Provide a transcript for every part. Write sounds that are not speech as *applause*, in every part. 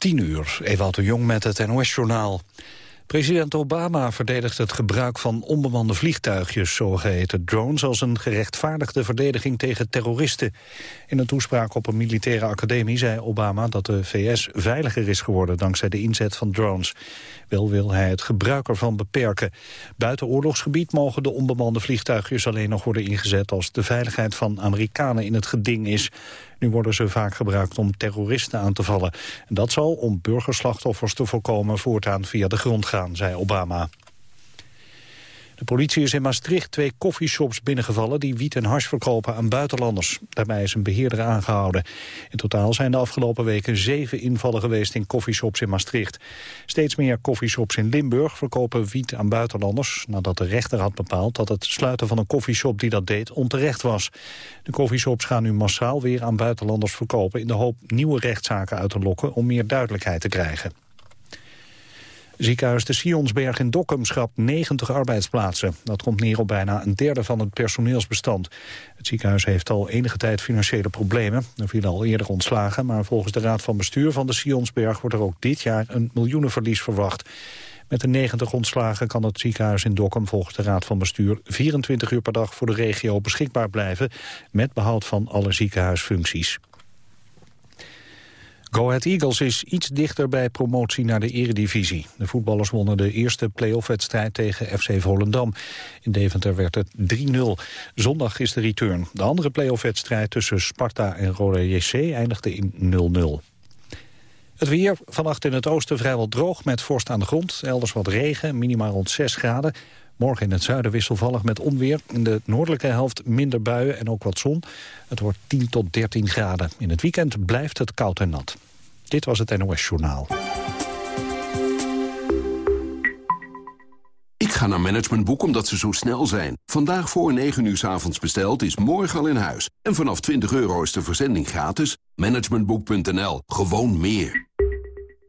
10 uur, Ewout de Jong met het NOS-journaal. President Obama verdedigt het gebruik van onbemande vliegtuigjes, zogeheten drones, als een gerechtvaardigde verdediging tegen terroristen. In een toespraak op een militaire academie zei Obama dat de VS veiliger is geworden dankzij de inzet van drones. Wel wil hij het gebruik ervan beperken. Buiten oorlogsgebied mogen de onbemande vliegtuigjes alleen nog worden ingezet als de veiligheid van Amerikanen in het geding is. Nu worden ze vaak gebruikt om terroristen aan te vallen. En dat zal, om burgerslachtoffers te voorkomen, voortaan via de grond gaan, zei Obama. De politie is in Maastricht twee koffieshops binnengevallen... die wiet en hars verkopen aan buitenlanders. Daarbij is een beheerder aangehouden. In totaal zijn de afgelopen weken zeven invallen geweest... in koffieshops in Maastricht. Steeds meer koffieshops in Limburg verkopen wiet aan buitenlanders... nadat de rechter had bepaald dat het sluiten van een koffieshop die dat deed onterecht was. De koffieshops gaan nu massaal weer aan buitenlanders verkopen... in de hoop nieuwe rechtszaken uit te lokken om meer duidelijkheid te krijgen. Ziekenhuis de Sionsberg in Dokkum schrapt 90 arbeidsplaatsen. Dat komt neer op bijna een derde van het personeelsbestand. Het ziekenhuis heeft al enige tijd financiële problemen. Er vielen al eerder ontslagen, maar volgens de Raad van Bestuur van de Sionsberg wordt er ook dit jaar een miljoenenverlies verwacht. Met de 90 ontslagen kan het ziekenhuis in Dokkum volgens de Raad van Bestuur 24 uur per dag voor de regio beschikbaar blijven, met behoud van alle ziekenhuisfuncties. Go Ahead Eagles is iets dichter bij promotie naar de eredivisie. De voetballers wonnen de eerste play-off-wedstrijd tegen FC Volendam. In Deventer werd het 3-0. Zondag is de return. De andere play-off-wedstrijd tussen Sparta en Roda JC eindigde in 0-0. Het weer, vannacht in het oosten vrijwel droog met vorst aan de grond. Elders wat regen, minimaal rond 6 graden. Morgen in het zuiden wisselvallig met onweer. In de noordelijke helft minder buien en ook wat zon. Het wordt 10 tot 13 graden. In het weekend blijft het koud en nat. Dit was het NOS Journaal. Ik ga naar Managementboek omdat ze zo snel zijn. Vandaag voor 9 uur s avonds besteld is morgen al in huis. En vanaf 20 euro is de verzending gratis. Managementboek.nl. Gewoon meer.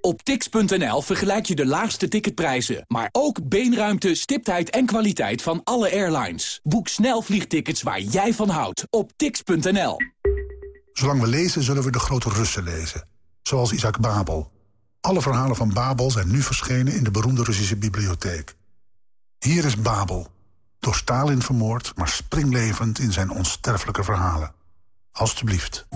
Op tix.nl vergelijk je de laagste ticketprijzen, maar ook beenruimte, stiptheid en kwaliteit van alle airlines. Boek snel vliegtickets waar jij van houdt op tix.nl. Zolang we lezen, zullen we de grote Russen lezen. Zoals Isaac Babel. Alle verhalen van Babel zijn nu verschenen in de beroemde Russische bibliotheek. Hier is Babel, door Stalin vermoord, maar springlevend in zijn onsterfelijke verhalen. Alsjeblieft.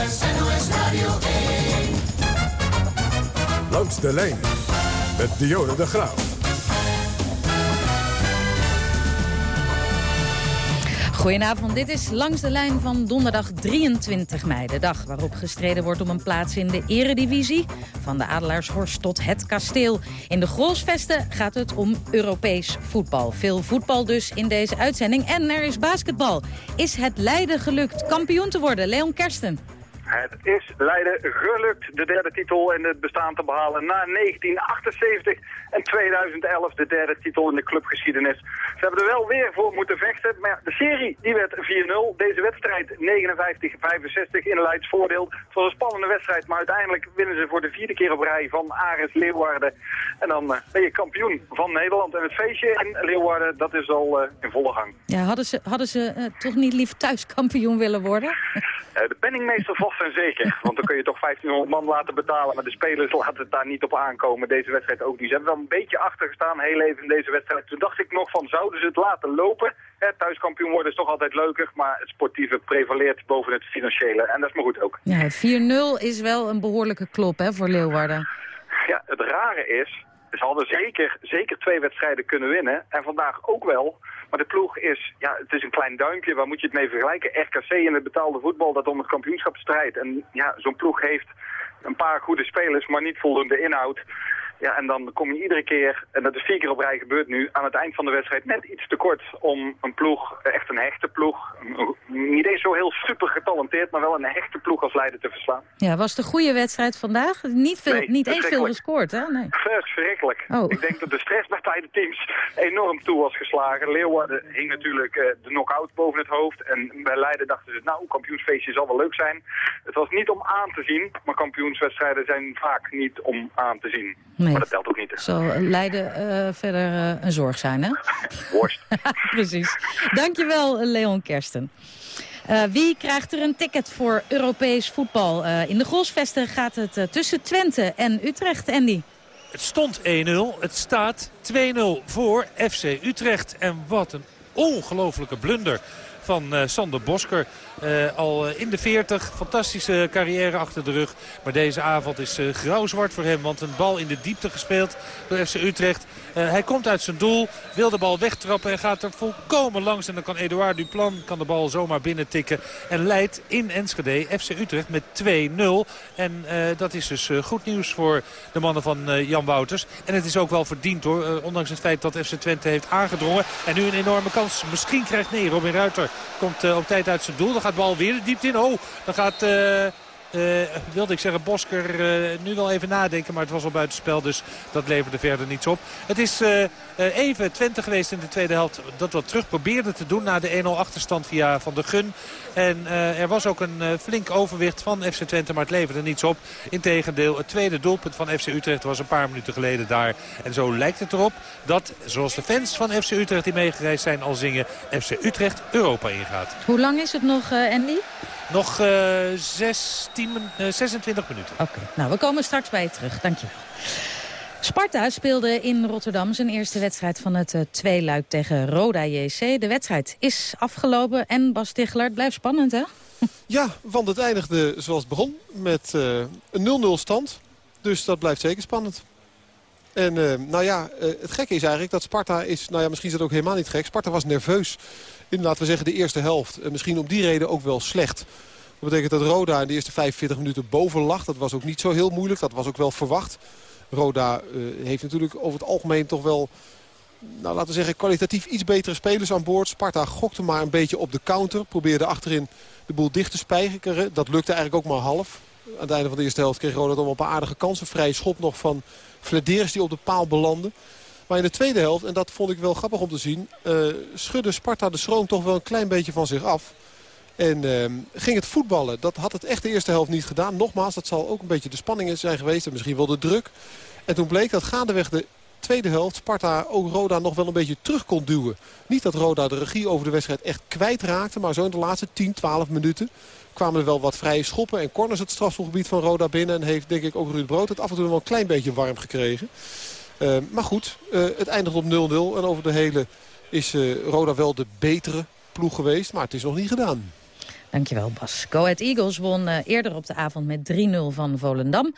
NOS, NOS, Radio 1. Langs de lijn met Dionne de Graaf. Goedenavond, dit is Langs de Lijn van donderdag 23 mei. De dag waarop gestreden wordt om een plaats in de eredivisie. Van de Adelaarshorst tot het kasteel. In de Grolsvesten gaat het om Europees voetbal. Veel voetbal dus in deze uitzending. En er is basketbal. Is het Leiden gelukt kampioen te worden? Leon Kersten. Het is Leiden gelukt de derde titel in het bestaan te behalen na 1978 en 2011 de derde titel in de clubgeschiedenis. Ze hebben er wel weer voor moeten vechten, maar de serie die werd 4-0. Deze wedstrijd 59-65 in Leids voordeel. Het was een spannende wedstrijd, maar uiteindelijk winnen ze voor de vierde keer op rij van Ares Leeuwarden. En dan uh, ben je kampioen van Nederland. En het feestje in Leeuwarden, dat is al uh, in volle gang. Ja, hadden ze, hadden ze uh, toch niet liever thuis kampioen willen worden? de penningmeester vast en zeker. *laughs* Want dan kun je toch 1500 man laten betalen. Maar de spelers laten het daar niet op aankomen. Deze wedstrijd ook niet. Ze hebben wel een beetje achtergestaan heel even in deze wedstrijd. Toen dacht ik nog van zouden ze het laten lopen. Hè, thuiskampioen worden is toch altijd leuker. Maar het sportieve prevaleert boven het financiële. En dat is maar goed ook. Ja, 4-0 is wel een behoorlijke klop hè, voor Leeuwarden. Ja, het rare is... Ze hadden zeker, zeker twee wedstrijden kunnen winnen. En vandaag ook wel. Maar de ploeg is, ja, het is een klein duimpje. Waar moet je het mee vergelijken? RKC in het betaalde voetbal dat om het kampioenschap strijdt. En ja, zo'n ploeg heeft een paar goede spelers, maar niet voldoende inhoud. Ja, en dan kom je iedere keer, en dat is vier keer op rij gebeurd nu, aan het eind van de wedstrijd net iets te kort om een ploeg, echt een hechte ploeg, niet eens zo heel super getalenteerd, maar wel een hechte ploeg als Leiden te verslaan. Ja, was een goede wedstrijd vandaag? Niet, veel, niet eens veel gescoord, hè? Nee. Verschrikkelijk. Oh. Ik denk dat de stress bij beide teams enorm toe was geslagen. Leeuwarden hing natuurlijk uh, de knock-out boven het hoofd. En bij Leiden dachten ze, nou, kampioensfeestje zal wel leuk zijn. Het was niet om aan te zien, maar kampioenswedstrijden zijn vaak niet om aan te zien. Nee. Maar dat telt ook niet. Zal Leiden uh, verder uh, een zorg zijn, hè? *laughs* Worst. *laughs* Precies. Dankjewel, Leon Kersten. Uh, wie krijgt er een ticket voor Europees voetbal? Uh, in de Grosvesten gaat het uh, tussen Twente en Utrecht, Andy. Het stond 1-0, het staat 2-0 voor FC Utrecht. En wat een ongelofelijke blunder van uh, Sander Bosker. Uh, al eh, in de 40, fantastische carrière achter de rug. Maar deze avond is grauw-zwart voor hem. Want een bal in de diepte gespeeld door FC Utrecht. hij komt uit zijn doel, wil de bal wegtrappen en gaat er volkomen langs. En dan kan Edouard Duplan kan de bal zomaar binnen tikken. En leidt in Enschede FC Utrecht met 2-0. En dat is dus goed nieuws voor de mannen van Jan Wouters. En het is ook wel verdiend hoor. ondanks het feit dat FC Twente heeft aangedrongen. En nu een enorme kans. Misschien krijgt nee Robin Ruiter Komt uh, op tijd uit zijn doel. Dan gaat de bal weer de diepte in. Oh, dan gaat... Uh, wilde ik zeggen, Bosker uh, nu wel even nadenken. Maar het was al buitenspel, dus dat leverde verder niets op. Het is uh, even Twente geweest in de tweede helft dat wat terug probeerde te doen... na de 1-0 achterstand via Van der Gun. En er was ook een flink overwicht van FC Twente, maar het leverde niets op. Integendeel, het tweede doelpunt van FC Utrecht was een paar minuten geleden daar. En zo lijkt het erop dat, zoals de fans van FC Utrecht die meegereisd zijn al zingen... FC Utrecht Europa ingaat. Hoe lang is het nog, Andy? Nog uh, 16, uh, 26 minuten. Oké, okay. nou we komen straks bij je terug. Dankjewel. Sparta speelde in Rotterdam zijn eerste wedstrijd van het uh, tweeluik tegen Roda JC. De wedstrijd is afgelopen en Bas Tichler, het blijft spannend hè? *laughs* Ja, want het eindigde zoals het begon met uh, een 0-0 stand. Dus dat blijft zeker spannend. En uh, nou ja, het gekke is eigenlijk dat Sparta is... Nou ja, misschien is dat ook helemaal niet gek. Sparta was nerveus in, laten we zeggen, de eerste helft. En misschien om die reden ook wel slecht. Dat betekent dat Roda in de eerste 45 minuten boven lag. Dat was ook niet zo heel moeilijk. Dat was ook wel verwacht. Roda uh, heeft natuurlijk over het algemeen toch wel... Nou, laten we zeggen, kwalitatief iets betere spelers aan boord. Sparta gokte maar een beetje op de counter. Probeerde achterin de boel dicht te spijkeren. Dat lukte eigenlijk ook maar half. Aan het einde van de eerste helft kreeg Roda dan een paar aardige kansen. Vrije schop nog van Flederis die op de paal belandde. Maar in de tweede helft, en dat vond ik wel grappig om te zien... Uh, schudde Sparta de schroom toch wel een klein beetje van zich af. En uh, ging het voetballen. Dat had het echt de eerste helft niet gedaan. Nogmaals, dat zal ook een beetje de spanningen zijn geweest. En misschien wel de druk. En toen bleek dat gaandeweg de tweede helft Sparta ook Roda nog wel een beetje terug kon duwen. Niet dat Roda de regie over de wedstrijd echt kwijtraakte. Maar zo in de laatste 10, 12 minuten kwamen er wel wat vrije schoppen en corners het strafschopgebied van Roda binnen. En heeft denk ik ook Ruud Brood het af en toe wel een klein beetje warm gekregen. Uh, maar goed, uh, het eindigt op 0-0. En over de hele is uh, Roda wel de betere ploeg geweest. Maar het is nog niet gedaan. Dankjewel Bas. Go Ahead Eagles won eerder op de avond met 3-0 van Volendam.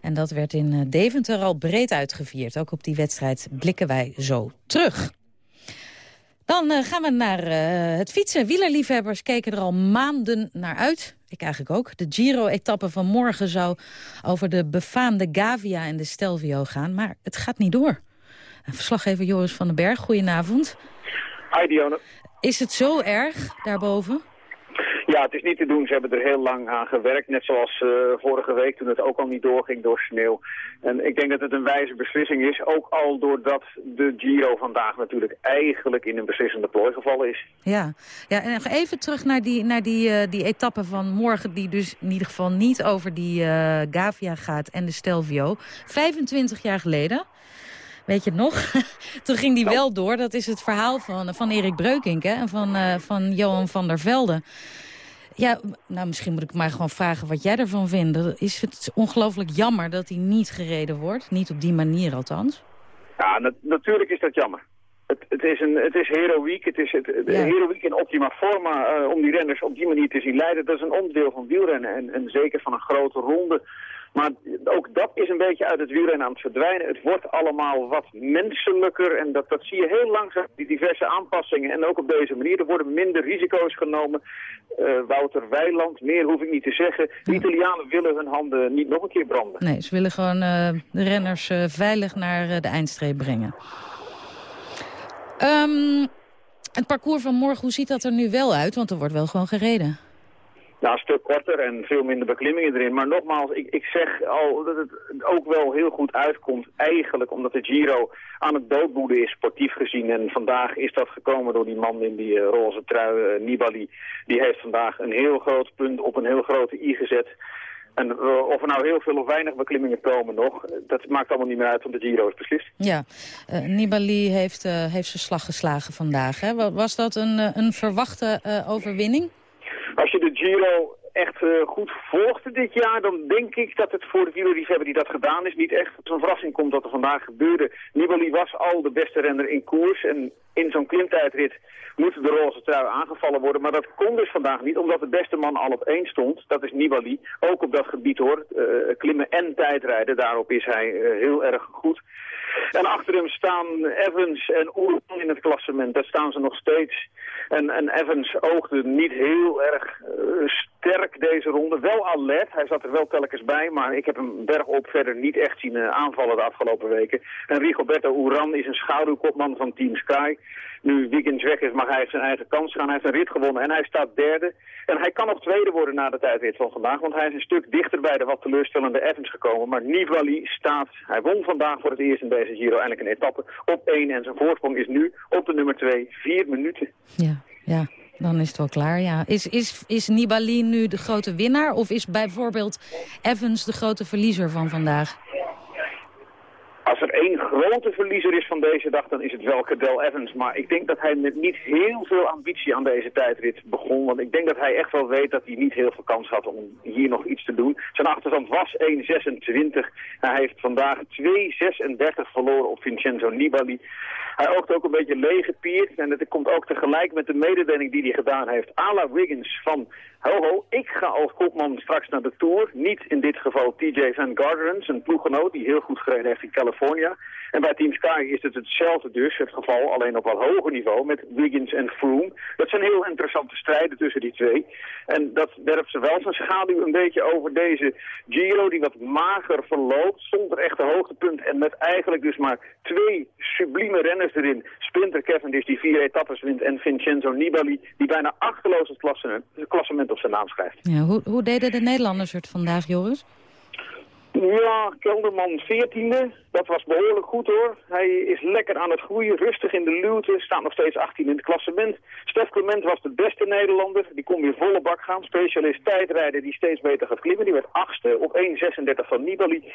En dat werd in Deventer al breed uitgevierd. Ook op die wedstrijd blikken wij zo terug. Dan gaan we naar het fietsen. Wielerliefhebbers keken er al maanden naar uit. Ik eigenlijk ook. De Giro-etappe van morgen zou over de befaamde Gavia en de Stelvio gaan. Maar het gaat niet door. Verslaggever Joris van den Berg, goedenavond. Hi Dionne. Is het zo erg daarboven? Ja, het is niet te doen. Ze hebben er heel lang aan gewerkt. Net zoals uh, vorige week toen het ook al niet doorging door sneeuw. En ik denk dat het een wijze beslissing is. Ook al doordat de Giro vandaag natuurlijk eigenlijk in een beslissende plooi gevallen is. Ja, ja en nog even terug naar die, naar die, uh, die etappe van morgen. Die dus in ieder geval niet over die uh, Gavia gaat en de Stelvio. 25 jaar geleden. Weet je het nog? *laughs* Toen ging die nou. wel door. Dat is het verhaal van, van Erik Breukink hè? en van, uh, van Johan van der Velde. Ja, nou misschien moet ik maar gewoon vragen wat jij ervan vindt. Is het ongelooflijk jammer dat hij niet gereden wordt? Niet op die manier althans? Ja, natuurlijk is dat jammer. Het, het, is, een, het is heroïek, het is het, heroïek in optima forma om die renners op die manier te zien leiden. Dat is een onderdeel van wielrennen en, en zeker van een grote ronde. Maar ook dat is een beetje uit het wielrennen aan het verdwijnen. Het wordt allemaal wat menselijker en dat, dat zie je heel langzaam, die diverse aanpassingen. En ook op deze manier, er worden minder risico's genomen. Uh, Wouter Weiland, meer hoef ik niet te zeggen. De Italianen willen hun handen niet nog een keer branden. Nee, ze willen gewoon uh, de renners uh, veilig naar de eindstreep brengen. Um, het parcours van morgen, hoe ziet dat er nu wel uit? Want er wordt wel gewoon gereden. Nou, een stuk korter en veel minder beklimmingen erin. Maar nogmaals, ik, ik zeg al dat het ook wel heel goed uitkomt. Eigenlijk omdat de Giro aan het doodboeden is, sportief gezien. En vandaag is dat gekomen door die man in die uh, roze trui, uh, Nibali. Die heeft vandaag een heel groot punt op een heel grote i gezet. En uh, of er nou heel veel of weinig beklimmingen komen nog, dat maakt allemaal niet meer uit, want de Giro is beslist. Ja, Nibali heeft, heeft zijn slag geslagen vandaag. Hè? Was dat een, een verwachte overwinning? Als je de Giro echt uh, goed volgde dit jaar, dan denk ik dat het voor de wielerliefhebber die dat gedaan is niet echt zo'n verrassing komt dat er vandaag gebeurde. Nibali was al de beste renner in koers en in zo'n klimtijdrit moet de roze trui aangevallen worden. Maar dat kon dus vandaag niet, omdat de beste man al op één stond. Dat is Nibali, ook op dat gebied hoor. Uh, klimmen en tijdrijden, daarop is hij uh, heel erg goed. En achter hem staan Evans en Oeran in het klassement. Daar staan ze nog steeds. En, en Evans oogde niet heel erg uh, sterk deze ronde. Wel alert, hij zat er wel telkens bij, maar ik heb hem bergop verder niet echt zien uh, aanvallen de afgelopen weken. En Rigoberto Uran is een schaduwkopman van Team Sky. Nu Wiggins weg is, mag hij zijn eigen kans gaan. Hij heeft een rit gewonnen en hij staat derde. En hij kan nog tweede worden na de tijdrit van vandaag, want hij is een stuk dichter bij de wat teleurstellende Evans gekomen. Maar Nibali staat, hij won vandaag voor het eerst in deze Giro eindelijk een etappe op één. En zijn voorsprong is nu op de nummer twee, vier minuten. Ja, ja. Dan is het wel klaar, ja. Is, is, is Nibali nu de grote winnaar? Of is bijvoorbeeld Evans de grote verliezer van vandaag? Als er één grote verliezer is van deze dag, dan is het wel Cadel Evans. Maar ik denk dat hij met niet heel veel ambitie aan deze tijdrit begon. Want ik denk dat hij echt wel weet dat hij niet heel veel kans had om hier nog iets te doen. Zijn achterstand was 1.26. Hij heeft vandaag 2.36 verloren op Vincenzo Nibali. Hij oogt ook een beetje leeggepierd. En het komt ook tegelijk met de mededeling die hij gedaan heeft. Ala Wiggins van, ho ho, ik ga als kopman straks naar de Tour. Niet in dit geval TJ Van Garderen, zijn ploeggenoot die heel goed gereden heeft in California. En bij Team Sky is het hetzelfde dus, het geval alleen op wat hoger niveau met Wiggins en Froome. Dat zijn heel interessante strijden tussen die twee. En dat werpt ze wel zijn schaduw een beetje over deze Giro die wat mager verloopt, zonder echte hoogtepunt en met eigenlijk dus maar twee sublieme renners erin. Sprinter Cavendish die vier etappes wint en Vincenzo Nibali die bijna achterloos het klassement op zijn naam schrijft. Ja, hoe, hoe deden de Nederlanders het vandaag, Joris? Ja, Kelderman 14e. Dat was behoorlijk goed hoor. Hij is lekker aan het groeien, rustig in de luwte, staat nog steeds 18 in het klassement. Stef Clement was de beste Nederlander, die kon weer volle bak gaan. Specialist tijdrijder die steeds beter gaat klimmen, die werd achtste op 1.36 van Nibali.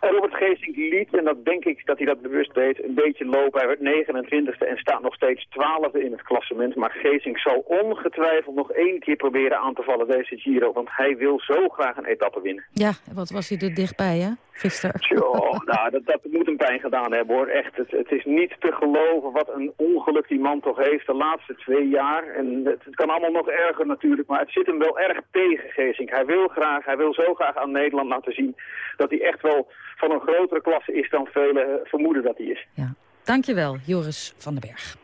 En Robert Geesink liet, en dat denk ik dat hij dat bewust deed, een beetje lopen. Hij werd 29e en staat nog steeds 12e in het klassement. Maar Geesink zal ongetwijfeld nog één keer proberen aan te vallen deze Giro, want hij wil zo graag een etappe winnen. Ja, wat was hij er dichtbij hè, gisteren? *laughs* Tjoh, nou, dat, dat dat moet een pijn gedaan hebben hoor. Echt, het, het is niet te geloven wat een ongeluk die man toch heeft de laatste twee jaar. En het, het kan allemaal nog erger natuurlijk, maar het zit hem wel erg tegen, Geesink. Hij wil graag, hij wil zo graag aan Nederland laten zien dat hij echt wel van een grotere klasse is dan velen vermoeden dat hij is. Ja. Dankjewel, Joris van den Berg.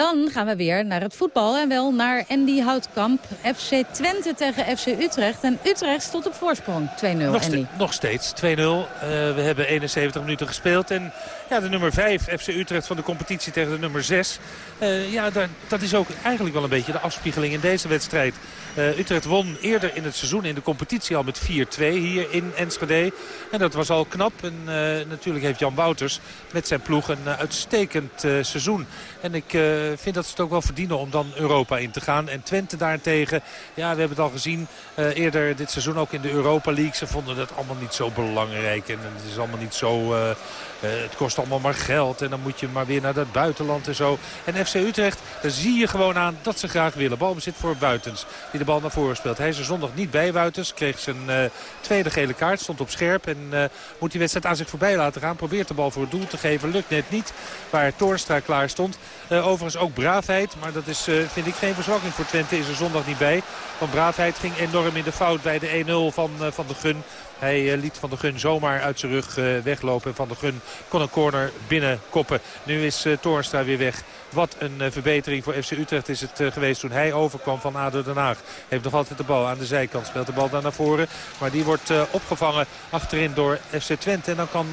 Dan gaan we weer naar het voetbal en wel naar Andy Houtkamp. FC Twente tegen FC Utrecht. En Utrecht stond op voorsprong. 2-0, Andy. nog steeds 2-0. Uh, eh, we hebben 71 minuten gespeeld. En ja, de nummer 5, FC Utrecht van de competitie tegen de nummer 6. Uh, eh, ja, daar, dat is ook eigenlijk wel een beetje de afspiegeling in deze wedstrijd. Uh, Utrecht won eerder in het seizoen in de competitie al met 4-2 hier in Enschede. En dat was al knap. En uh, natuurlijk heeft Jan Wouters met zijn ploeg een uitstekend seizoen. En ik vind dat ze het ook wel verdienen om dan Europa in te gaan. En Twente daarentegen, ja, we hebben het al gezien eerder dit seizoen ook in de Europa League. Ze vonden dat allemaal niet zo belangrijk. En het is allemaal niet zo... het kost allemaal maar geld en dan moet je maar weer naar het buitenland en zo. En FC Utrecht, daar zie je gewoon aan dat ze graag willen. Balbezit voor Buitens, die de bal naar voren speelt. Hij is er zondag niet bij Buitens, kreeg zijn tweede gele kaart, stond op scherp. En moet die wedstrijd aan zich voorbij laten gaan. Probeert de bal voor het doel te geven, lukt net niet. Waar Toornstra klaar stond. Overigens ook braafheid, maar dat is, vind ik geen verzwakking voor Twente. Is er zondag niet bij. Want braafheid ging enorm in de fout bij de 1-0 van, van de Gun. Hij liet Van de Gun zomaar uit zijn rug weglopen. En Van de Gun kon een corner binnenkoppen. Nu is Toornstra weer weg. Wat een eh, verbetering voor FC Utrecht is het eh, geweest toen hij overkwam van ADO Den Haag. Heeft nog altijd de bal aan de zijkant. Speelt de bal daar naar voren. Maar die wordt eh, opgevangen achterin door FC Twente. En dan kan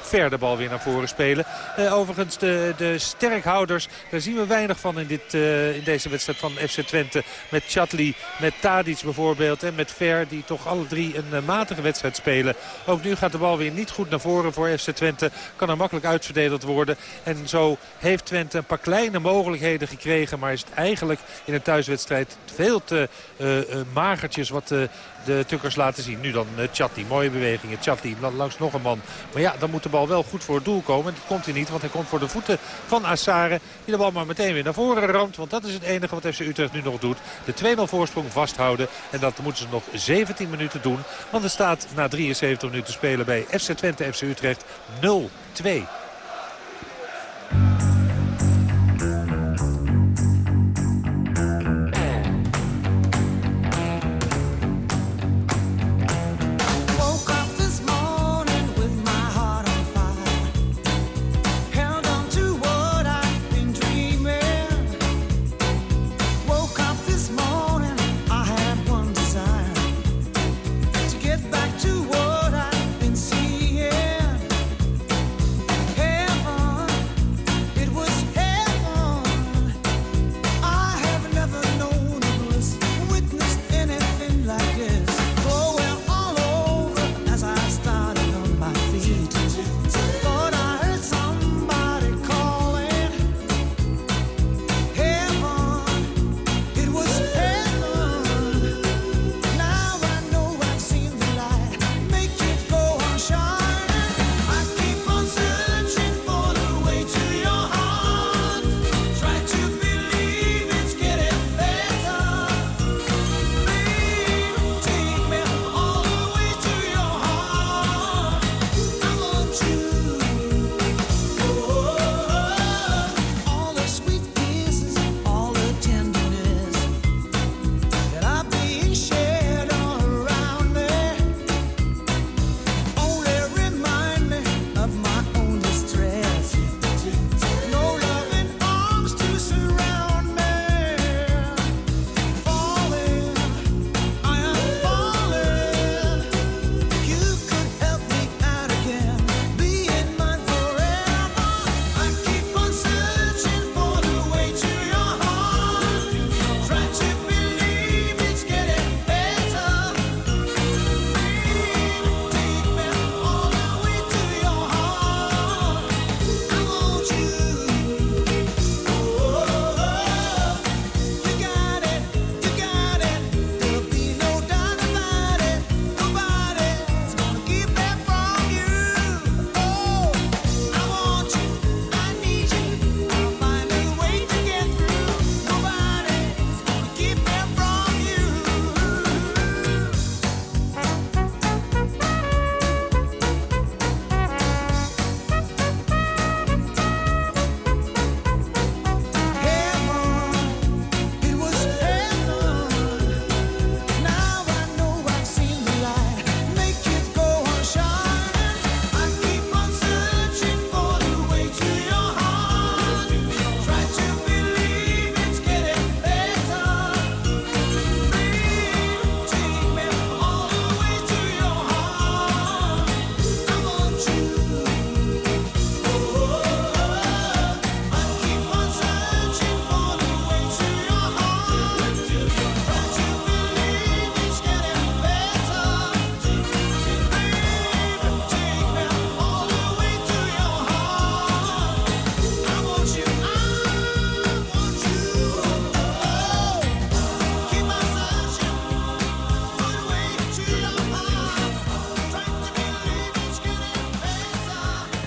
Ver de bal weer naar voren spelen. overigens de, de sterkhouders. Daar zien we weinig van in, dit, in deze wedstrijd van FC Twente. Met Chatli, met Tadic bijvoorbeeld. En met Ver die toch alle drie een matige wedstrijd spelen. Ook nu gaat de bal weer niet goed naar voren voor FC Twente. Kan er makkelijk uitverdedigd worden. En zo heeft Twente een paar kleine mogelijkheden gekregen. Maar is het eigenlijk in een thuiswedstrijd veel te uh, magertjes wat uh, de Tukkers laten zien. Nu dan uh, Chatti, mooie bewegingen. Chatti langs nog een man. Maar ja, dan moet de bal wel goed voor het doel komen. En dat komt hij niet, want hij komt voor de voeten van Assare. Die de bal maar meteen weer naar voren ramt. Want dat is het enige wat FC Utrecht nu nog doet. De 2-0 voorsprong vasthouden. En dat moeten ze nog 17 minuten doen. Want er staat na 73 minuten spelen bij FC Twente FC Utrecht 0-2.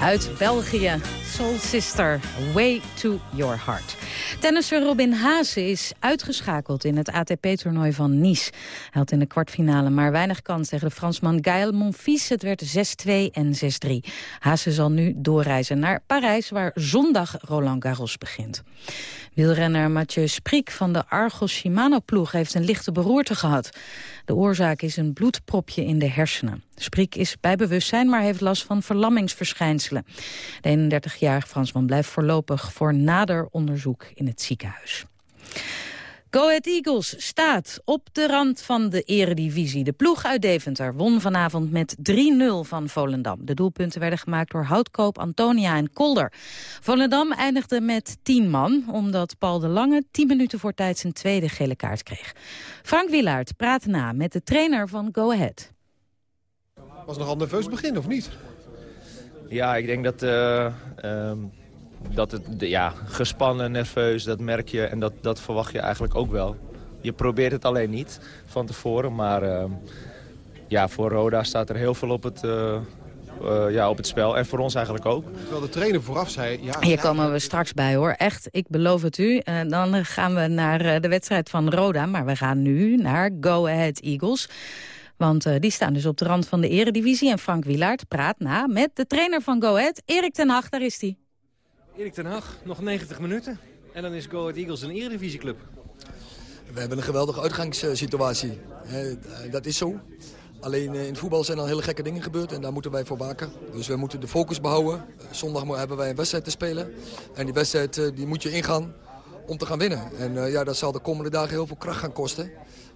Uit België, Soul Sister, Way to Your Heart. Tennisser Robin Haase is uitgeschakeld in het ATP-toernooi van Nice. Hij had in de kwartfinale maar weinig kans tegen de Fransman Gaël Monfils. Het werd 6-2 en 6-3. Haase zal nu doorreizen naar Parijs, waar zondag Roland Garros begint. Wielrenner Mathieu Spriek van de Argos Shimano-ploeg heeft een lichte beroerte gehad. De oorzaak is een bloedpropje in de hersenen. Spriek is bij bewustzijn, maar heeft last van verlammingsverschijnselen. De 31-jarige Fransman blijft voorlopig voor nader onderzoek in het ziekenhuis. Go Ahead Eagles staat op de rand van de eredivisie. De ploeg uit Deventer won vanavond met 3-0 van Volendam. De doelpunten werden gemaakt door Houtkoop, Antonia en Kolder. Volendam eindigde met 10 man, omdat Paul de Lange 10 minuten voor tijd zijn tweede gele kaart kreeg. Frank Wielaert praat na met de trainer van Go Ahead. Was nogal nerveus begin, of niet? Ja, ik denk dat... Uh, um dat het, ja, gespannen, nerveus, dat merk je en dat, dat verwacht je eigenlijk ook wel. Je probeert het alleen niet van tevoren, maar uh, ja, voor Roda staat er heel veel op het, uh, uh, ja, op het spel. En voor ons eigenlijk ook. Terwijl de trainer vooraf zei... Ja, Hier komen we straks bij hoor, echt, ik beloof het u. dan gaan we naar de wedstrijd van Roda, maar we gaan nu naar Go Ahead Eagles. Want uh, die staan dus op de rand van de eredivisie. En Frank Wielaert praat na met de trainer van Go Ahead, Erik ten Hag. Daar is hij. Erik ten Hag, nog 90 minuten. En dan is Go Ahead Eagles een eredivisieclub. We hebben een geweldige uitgangssituatie. Dat is zo. Alleen in voetbal zijn al hele gekke dingen gebeurd en daar moeten wij voor waken. Dus we moeten de focus behouden. Zondag hebben wij een wedstrijd te spelen. En die wedstrijd die moet je ingaan om te gaan winnen. En ja, dat zal de komende dagen heel veel kracht gaan kosten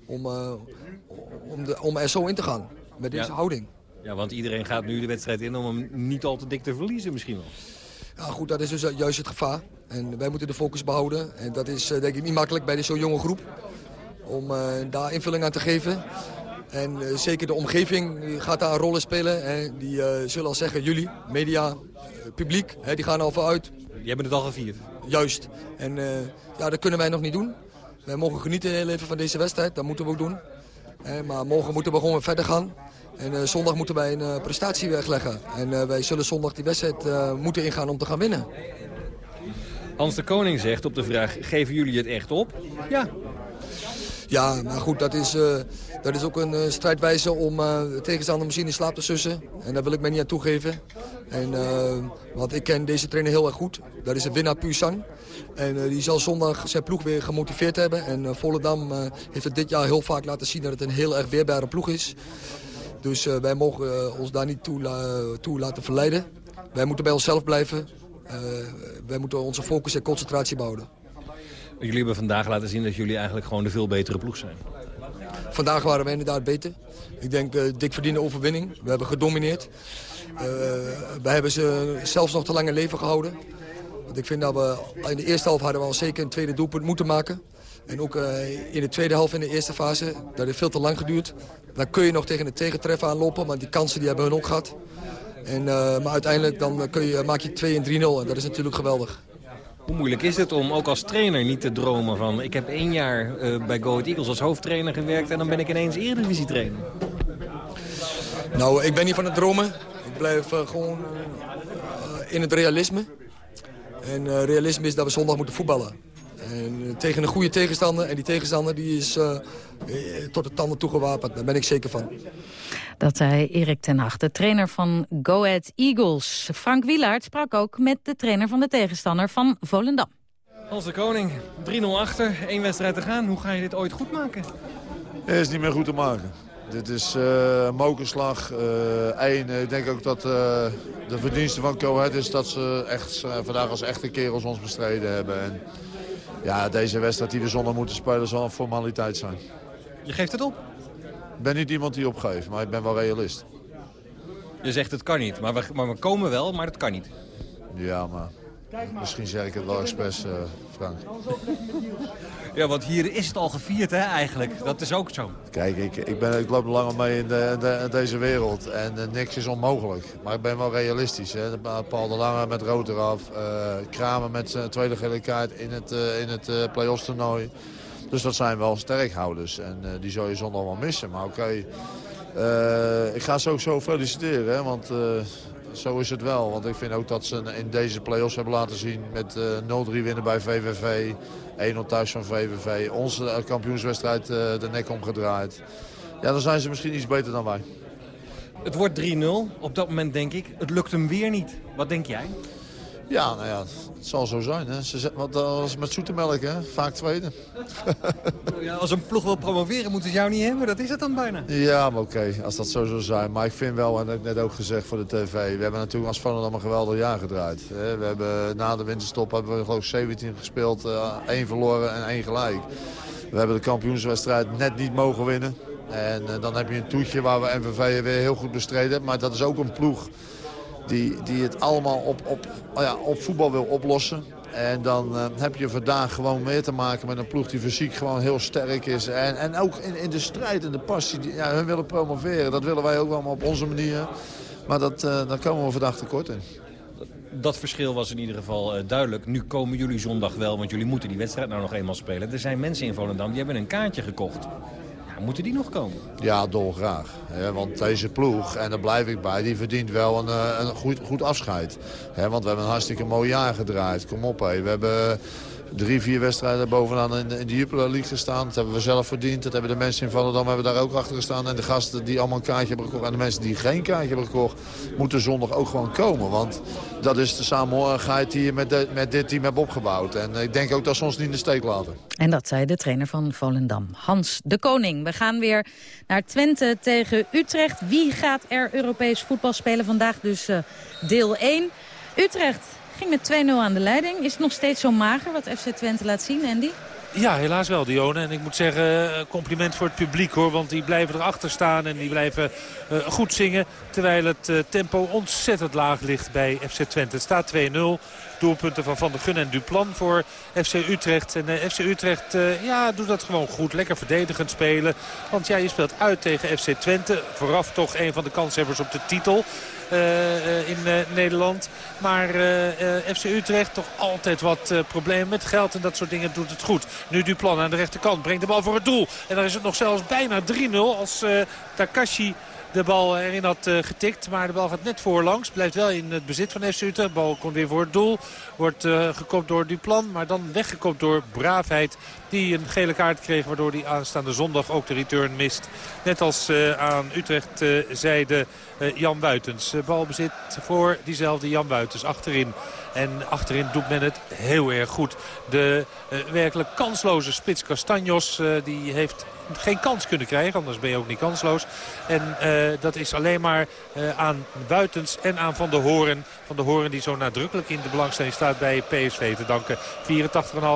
om, uh, om, de, om er zo in te gaan met deze ja. houding. Ja, want iedereen gaat nu de wedstrijd in om hem niet al te dik te verliezen misschien wel. Ja, goed, dat is dus juist het gevaar. En wij moeten de focus behouden. En dat is denk ik niet makkelijk bij zo'n jonge groep. Om uh, daar invulling aan te geven. En zeker de omgeving gaat daar een rol in spelen. En die zullen al zeggen, jullie, media, publiek, hè, die gaan al vooruit. Jij bent het al gevierd. Juist. En ja, dat kunnen wij nog niet doen. Wij mogen genieten heel even van deze wedstrijd, dat moeten we ook doen. maar morgen moeten we gewoon weer verder gaan. En uh, zondag moeten wij een uh, prestatie wegleggen. En uh, wij zullen zondag die wedstrijd moeten ingaan om te gaan winnen. Hans de Koning zegt op de vraag, geven jullie het echt op? Ja. Ja, maar goed, dat is, dat is ook een strijdwijze om de tegenstander misschien in slaap te sussen. En daar wil ik mij niet aan toegeven. En, want ik ken deze trainer heel erg goed. Dat is een winnaar puur sang. En die zal zondag zijn ploeg weer gemotiveerd hebben. En Volendam heeft het dit jaar heel vaak laten zien dat het een heel erg weerbare ploeg is. Dus uh, wij mogen uh, ons daar niet toe, toe, laten verleiden. Wij moeten bij onszelf blijven. Uh, wij moeten onze focus en concentratie behouden. Jullie hebben vandaag laten zien dat jullie eigenlijk gewoon de veel betere ploeg zijn. Vandaag waren we inderdaad beter. Ik denk dik verdiende overwinning. We hebben gedomineerd. wij hebben ze zelfs nog te lang in leven gehouden. Want ik vind dat we in de eerste helft hadden we al zeker een tweede doelpunt moeten maken. En ook uh, in de tweede helft in de eerste fase, dat heeft veel te lang geduurd. Dan kun je nog tegen de tegentreffer aanlopen, maar die kansen die hebben hun ook gehad. En, uh, maar uiteindelijk dan kun je, maak je 2 en 3-0 en dat is natuurlijk geweldig. Hoe moeilijk is het om ook als trainer niet te dromen van... ik heb één jaar uh, bij Go Ahead Eagles als hoofdtrainer gewerkt... en dan ben ik ineens eredivisie trainer? Nou, ik ben niet van het dromen. Ik blijf gewoon in het realisme. En realisme is dat we zondag moeten voetballen. En tegen een goede tegenstander. En die tegenstander die is uh, tot de tanden toegewapend. Daar ben ik zeker van. Dat zei Erik ten Hag, de trainer van Go Ahead Eagles. Frank Wielaert sprak ook met de trainer van de tegenstander van Volendam. Hans de Koning, 3-0 achter, één wedstrijd te gaan. Hoe ga je dit ooit goed maken? Het is niet meer goed te maken. Dit is uh, mokerslag. Uh, ik denk ook dat uh, de verdienste van Go Ahead is dat ze echt, vandaag als echte kerels ons bestreden hebben. En ja, deze wedstrijd die we zondag moeten spelen zal een formaliteit zijn. Je geeft het op? Ik ben niet iemand die opgeeft, maar ik ben wel realist. Je zegt het kan niet, maar we, maar we komen wel, maar het kan niet. Ja, maar misschien zeg ik het wel expres, uh, Frank. Ja, want hier is het al gevierd, hè, eigenlijk. Dat is ook zo. Kijk, ik, ik, ben, ik loop lang mee in, de, in, de, in deze wereld en uh, niks is onmogelijk. Maar ik ben wel realistisch. Hè. Paul de Lange met rood eraf, uh, Kramer met zijn tweede gele kaart in het, in het play-offs toernooi. Dus dat zijn wel sterkhouders en die zou je zondag wel missen. Maar oké, okay, ik ga ze ook zo feliciteren, hè, want Zo is het wel. Want ik vind ook dat ze in deze play-offs hebben laten zien... met uh, 0-3 winnen bij VVV, 1-0 thuis van VVV... onze kampioenswedstrijd de nek omgedraaid. Ja, dan zijn ze misschien iets beter dan wij. Het wordt 3-0. Op dat moment denk ik, het lukt hem weer niet. Wat denk jij? Ja, nou ja, het zal zo zijn. Hè. Ze, want dat was met zoetemelk, hè? vaak tweede. *laughs* Ja, als een ploeg wil promoveren, moeten ze jou niet hebben. Dat is het dan bijna. Ja, maar oké, als dat zo zou zijn. Maar ik vind wel, en dat heb ik net ook gezegd voor de tv... we hebben natuurlijk als Volendam een geweldig jaar gedraaid. We hebben, na de winterstop hebben we geloof 17 gespeeld. Uh, één verloren en één gelijk. We hebben de kampioenswedstrijd net niet mogen winnen. En uh, dan heb je een toetje waar we MVV weer heel goed bestreden Maar dat is ook een ploeg die, die het allemaal op, op, oh ja, op voetbal wil oplossen. En dan uh, heb je vandaag gewoon meer te maken met een ploeg die fysiek gewoon heel sterk is. En, en ook in, in de strijd en de passie. Die, ja, hun willen promoveren. Dat willen wij ook wel, op onze manier. Maar dat, uh, daar komen we vandaag tekort in. Dat verschil was in ieder geval uh, duidelijk. Nu komen jullie zondag wel, want jullie moeten die wedstrijd nou nog eenmaal spelen. Er zijn mensen in Volendam die hebben een kaartje gekocht. Moeten die nog komen? Ja, dolgraag. Want deze ploeg, en daar blijf ik bij, die verdient wel een, eh, een goed, goed afscheid. want we hebben een hartstikke mooi jaar gedraaid. Kom op, hé. we hebben drie, vier wedstrijden bovenaan in, de Jupiler League gestaan. Dat hebben we zelf verdiend. Dat hebben de mensen in Volendam hebben daar ook achter gestaan. En de gasten die allemaal een kaartje hebben gekocht en de mensen die geen kaartje hebben gekocht... moeten zondag ook gewoon komen. Want dat is de samenhorigheid die je met, met dit team hebt opgebouwd. En ik denk ook dat ze ons niet in de steek laten. En dat zei de trainer van Volendam, Hans de Koning. We gaan weer naar Twente tegen Utrecht. Wie gaat er Europees voetbal spelen vandaag? Dus uh, deel 1. Utrecht met 2-0 aan de leiding. Is het nog steeds zo mager wat FC Twente laat zien, Andy? Ja, helaas wel, Dione. En ik moet zeggen, eh, compliment voor het publiek hoor. Want die blijven erachter staan en die blijven uh, goed zingen. Terwijl het uh, tempo ontzettend laag ligt bij FC Twente. Het staat 2-0. Doelpunten van Van der Gun en Duplan voor FC Utrecht. En FC Utrecht ja, doet dat gewoon goed. Lekker verdedigend spelen. Want ja, je speelt uit tegen FC Twente. Vooraf toch een van de kanshebbers op de titel. Uh, in uh, Nederland. Maar FC Utrecht toch altijd wat problemen met geld en dat soort dingen doet het goed. Nu Duplan aan de rechterkant brengt de bal voor het doel. En dan is het nog zelfs bijna 3-0 als Takashi de bal erin had uh, getikt. Maar de bal gaat net voorlangs. Blijft wel in het bezit van FC Utrecht. De bal komt weer voor het doel. Wordt uh, gekopt door Duplan. Maar dan weggekopt door Braafheid. Die een gele kaart kreeg. Waardoor hij aanstaande zondag ook de return mist. Net als uh, aan Utrecht zijde Jan Buitens. balbezit voor diezelfde Jan Buitens achterin. En achterin doet men het heel erg goed. De werkelijk kansloze spits Castanjos. die heeft geen kans kunnen krijgen. Anders ben je ook niet kansloos. En uh, dat is alleen maar aan Buitens en aan Van der Horen. Van der Horen die zo nadrukkelijk in de belangstelling staat bij PSV te danken. 84,5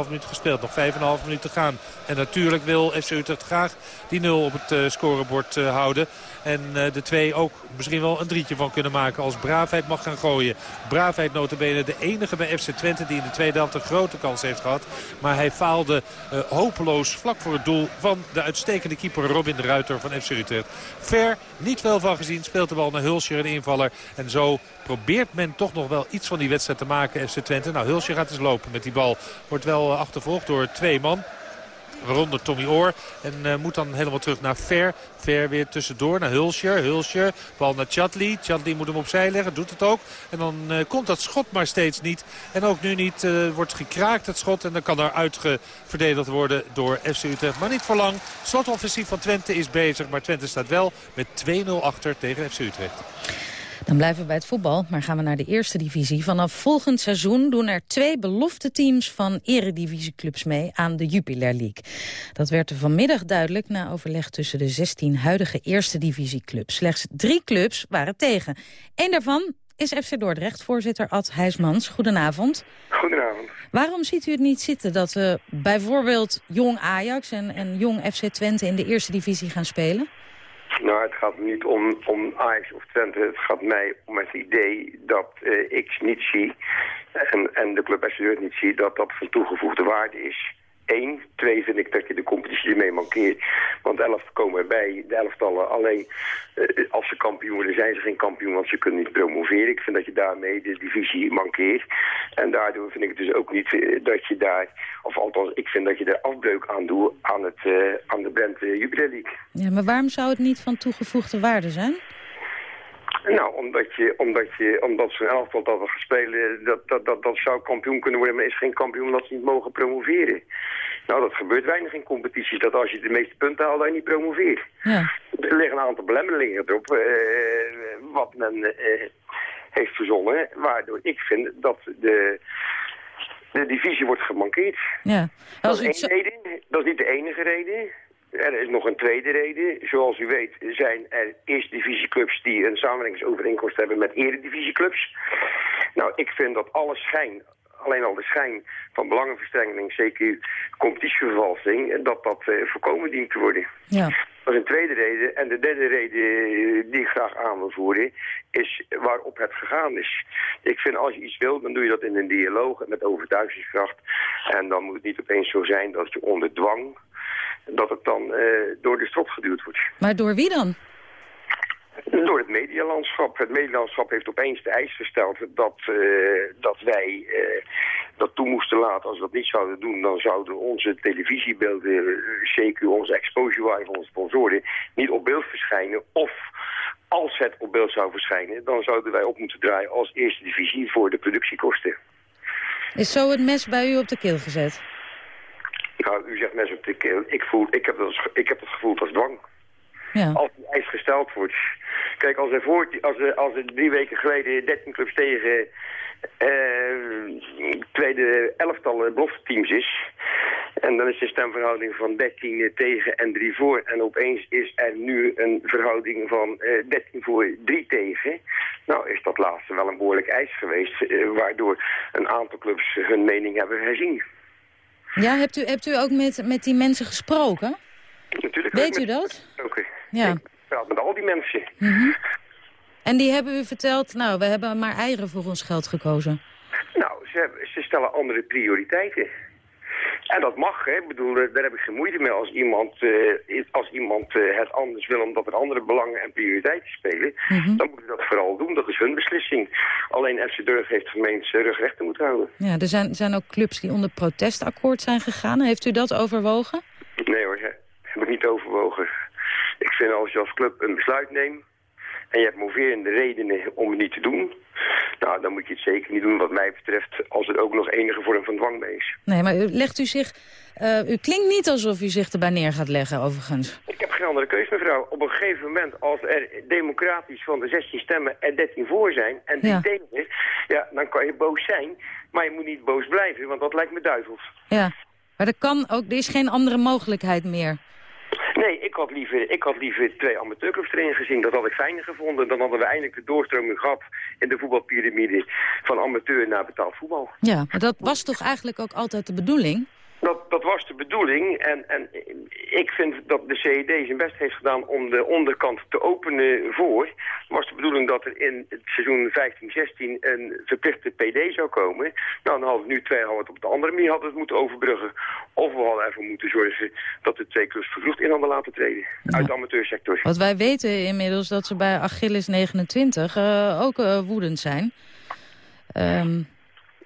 minuten gespeeld. Nog 5,5 minuten gaan. En natuurlijk wil FC Utrecht graag die 0 op het scorebord houden. En de twee ook misschien wel een drietje van kunnen maken als Braafheid mag gaan gooien. Braafheid notabene de enige bij FC Twente die in de tweede helft een grote kans heeft gehad. Maar hij faalde hopeloos vlak voor het doel van de uitstekende uitstekende keeper Robin de Ruiter van FC Utrecht. Ver, niet veel van gezien, speelt de bal naar Hulsje, een invaller. En zo probeert men toch nog wel iets van die wedstrijd te maken, FC Twente. Nou, Hulsje gaat eens lopen met die bal. Wordt wel eh, achtervolgd door twee man. Waaronder Tommy Oor. En uh, moet dan helemaal terug naar Ver. Ver weer tussendoor naar Hulscher. Hulscher. Bal naar Chatli. Chatli moet hem opzij leggen. Doet het ook. En dan uh, komt dat schot maar steeds niet. En ook nu niet. Uh, wordt gekraakt het schot. En dan kan er uitgeverdedigd worden door FC Utrecht. Maar niet voor lang. Slotoffensief van Twente is bezig. Maar Twente staat wel met 2-0 achter tegen FC Utrecht. Dan blijven we bij het voetbal, maar gaan we naar de eerste divisie. Vanaf volgend seizoen doen er twee belofte teams van eredivisieclubs mee aan de Jupiler League. Dat werd vanmiddag duidelijk na overleg tussen de 16 huidige eerste divisieclubs. Slechts drie clubs waren tegen. Eén daarvan is FC Dordrecht, voorzitter Ad Heijsmans. Goedenavond. Goedenavond. Waarom ziet u het niet zitten dat we bijvoorbeeld jong Ajax en, en jong FC Twente in de eerste divisie gaan spelen? Nou, het gaat niet om, om Ajax of Twente. Het gaat mij om het idee dat uh, ik niet zie... En, en de club niet zie dat dat van toegevoegde waarde is. Eén. Twee vind ik dat je de competitie ermee mankeert. Want elf komen erbij, de elftallen. Alleen uh, als ze kampioen worden, zijn ze geen kampioen, want ze kunnen niet promoveren. Ik vind dat je daarmee de divisie mankeert. En daardoor vind ik het dus ook niet uh, dat je daar, of althans, ik vind dat je er afbreuk aan doet aan, het, uh, aan de brand Jubilee League. Ja, maar waarom zou het niet van toegevoegde waarde zijn? Nou, omdat, je, omdat, je, omdat zo'n elftal dat we spelen, dat, dat, dat, dat zou kampioen kunnen worden, maar is geen kampioen omdat ze niet mogen promoveren. Nou, dat gebeurt weinig in competities, dat als je de meeste punten haalt, dan je niet promoveert. Ja. Er liggen een aantal belemmeringen erop, eh, wat men eh, heeft verzonnen, waardoor ik vind dat de, de divisie wordt gemankeerd. Ja. Dat Als is u één het zo- reden, dat is niet de enige reden. Er is nog een tweede reden. Zoals u weet zijn er eerste divisieclubs die een samenwerkingsovereenkomst hebben met eredivisieclubs. Nou, ik vind dat alle schijn, alleen al de schijn van belangenverstrengeling, zeker competitievervalsing, dat dat eh, voorkomen dient te worden. Ja. Dat is een tweede reden. En de derde reden eh, die ik graag aan wil voeren is waarop het gegaan is. Ik vind als je iets wilt, dan doe je dat in een dialoog en met overtuigingskracht. En dan moet het niet opeens zo zijn dat je onder dwang, dat het dan eh, door de strot geduwd wordt. Maar door wie dan? Door het medialandschap. Het medialandschap heeft opeens de eis gesteld dat, eh, dat wij eh, dat toe moesten laten. Als we dat niet zouden doen, dan zouden onze televisiebeelden, CQ, onze exposure onze sponsoren, niet op beeld verschijnen. Of als het op beeld zou verschijnen, dan zouden wij op moeten draaien als eerste divisie voor de productiekosten. Is zo het mes bij u op de keel gezet? Nou, u zegt mensen op de keel. Ik, voel, ik, heb dat, ik heb dat gevoeld als dwang. Ja. Als die eis gesteld wordt. Kijk, als er, voor, als er, als er drie weken geleden 13 clubs tegen eh, tweede elftal belofteteams is... en dan is de stemverhouding van 13 tegen en 3 voor... en opeens is er nu een verhouding van eh 13 voor 3 tegen... nou is dat laatste wel een behoorlijk eis geweest... eh, waardoor een aantal clubs hun mening hebben herzien. Ja, hebt u, hebt u ook met, met die mensen gesproken? Natuurlijk Weet u dat? Oké. Ja. Ik praat met al die mensen. Mhm. En die hebben u verteld, nou, we hebben maar eieren voor ons geld gekozen. Nou, ze, hebben- ze stellen andere prioriteiten. En dat mag, hè. Ik bedoel, eh, daar heb ik geen moeite mee als iemand, eh, als iemand eh, het anders wil omdat er andere belangen en prioriteiten spelen. Mhm. Dan moeten ze dat vooral doen. Dat is hun beslissing. Alleen FC Durg heeft gemeend zijn rug recht te moeten houden. Ja, er zijn, zijn ook clubs die onder protestakkoord zijn gegaan. Heeft u dat overwogen? Nee hoor, heb ik niet overwogen. Ik vind als je als club een besluit neemt en je hebt moverende redenen om het niet te doen, nou dan moet je het zeker niet doen wat mij betreft als er ook nog enige vorm van dwang bij is. Nee, maar u- legt u zich... eh, u klinkt niet alsof u zich erbij neer gaat leggen, overigens. Ik heb geen andere keus, mevrouw. Op een gegeven moment, als er democratisch van de 16 stemmen er 13 voor zijn en 3 Ja. tegen, ja, dan kan je boos zijn. Maar je moet niet boos blijven, want dat lijkt me duivels. Ja, maar er, kan ook, er is geen andere mogelijkheid meer. Nee, ik had liever, ik had liever twee amateurclubs erin gezien. Dat had ik fijner gevonden. Dan hadden we eindelijk de doorstroming gehad in de voetbalpyramide van amateur naar betaald voetbal. Ja, maar dat was toch eigenlijk ook altijd de bedoeling? Dat, dat was de bedoeling en, en ik vind dat de CED zijn best heeft gedaan om de onderkant te openen voor. Het was de bedoeling dat er in het seizoen 15-16 een verplichte PD zou komen. Nou, dan hadden we nu twee hadden het op de andere manier hadden het moeten overbruggen. Of we hadden ervoor moeten zorgen dat de twee clubs vervroegd in hadden laten treden. Uit de amateursector. Want wij weten inmiddels dat ze bij Achilles 29 eh, ook eh, woedend zijn.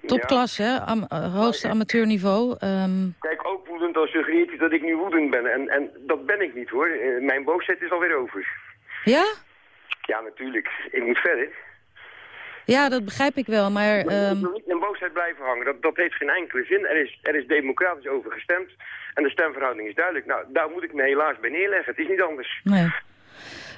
Ehm topklasse, hè? Am- eh, hoogste amateurniveau. Ehm, Kijk, ook woedend als suggereert hij dat ik nu woedend ben. En, en dat ben ik niet hoor. Eh, Mijn boosheid is alweer over. ja? Ja, natuurlijk. Ik moet verder. Ja, dat begrijp ik wel, maar... Maar ehm, wil niet in boosheid blijven hangen. Dat, dat heeft geen enkele zin. Er is, er is democratisch over gestemd. En de stemverhouding is duidelijk. Nou, daar moet ik me helaas bij neerleggen. Het is niet anders. Nee.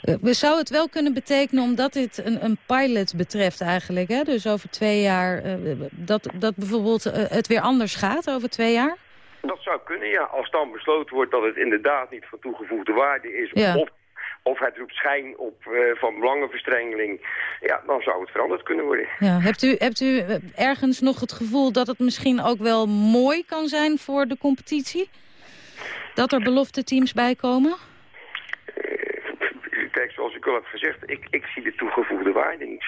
Eh, We zou het wel kunnen betekenen, omdat dit een, een pilot betreft eigenlijk. Hè? Dus over twee jaar, eh, dat, dat bijvoorbeeld eh, het weer anders gaat over twee jaar? Dat zou kunnen, ja. Als dan besloten wordt dat het inderdaad niet van toegevoegde waarde is... Ja. Of, of het roept schijn op eh, van belangenverstrengeling... ja, dan zou het veranderd kunnen worden. Ja. Hebt, u, hebt u ergens nog het gevoel dat het misschien ook wel mooi kan zijn voor de competitie? Dat er belofte teams bij komen? Ik al heb gezegd, ik, ik zie de toegevoegde waarde niet.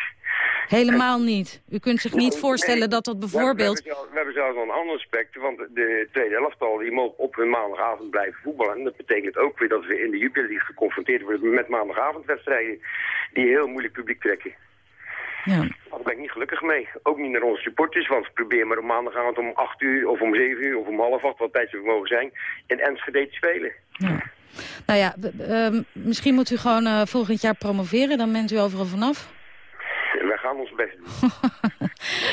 Helemaal niet. U kunt zich niet voorstellen dat dat we- bijvoorbeeld... We, hebben, zelfs, we hebben zelfs nog een ander aspect, want de tweede elftal die mogen op hun maandagavond blijven voetballen. En dat betekent ook weer dat we in de Jupiler League geconfronteerd worden met maandagavondwedstrijden die heel moeilijk publiek trekken. Ja. Daar ben ik niet gelukkig mee. Ook niet naar onze supporters, want we proberen maar op maandagavond om 8 uur of om 7 uur of om half 8, wat tijd ze mogen zijn, in Enschede te spelen. Nou ja, ehm, misschien moet u gewoon eh, volgend jaar promoveren, dan bent u overal vanaf. gaan ons best doen.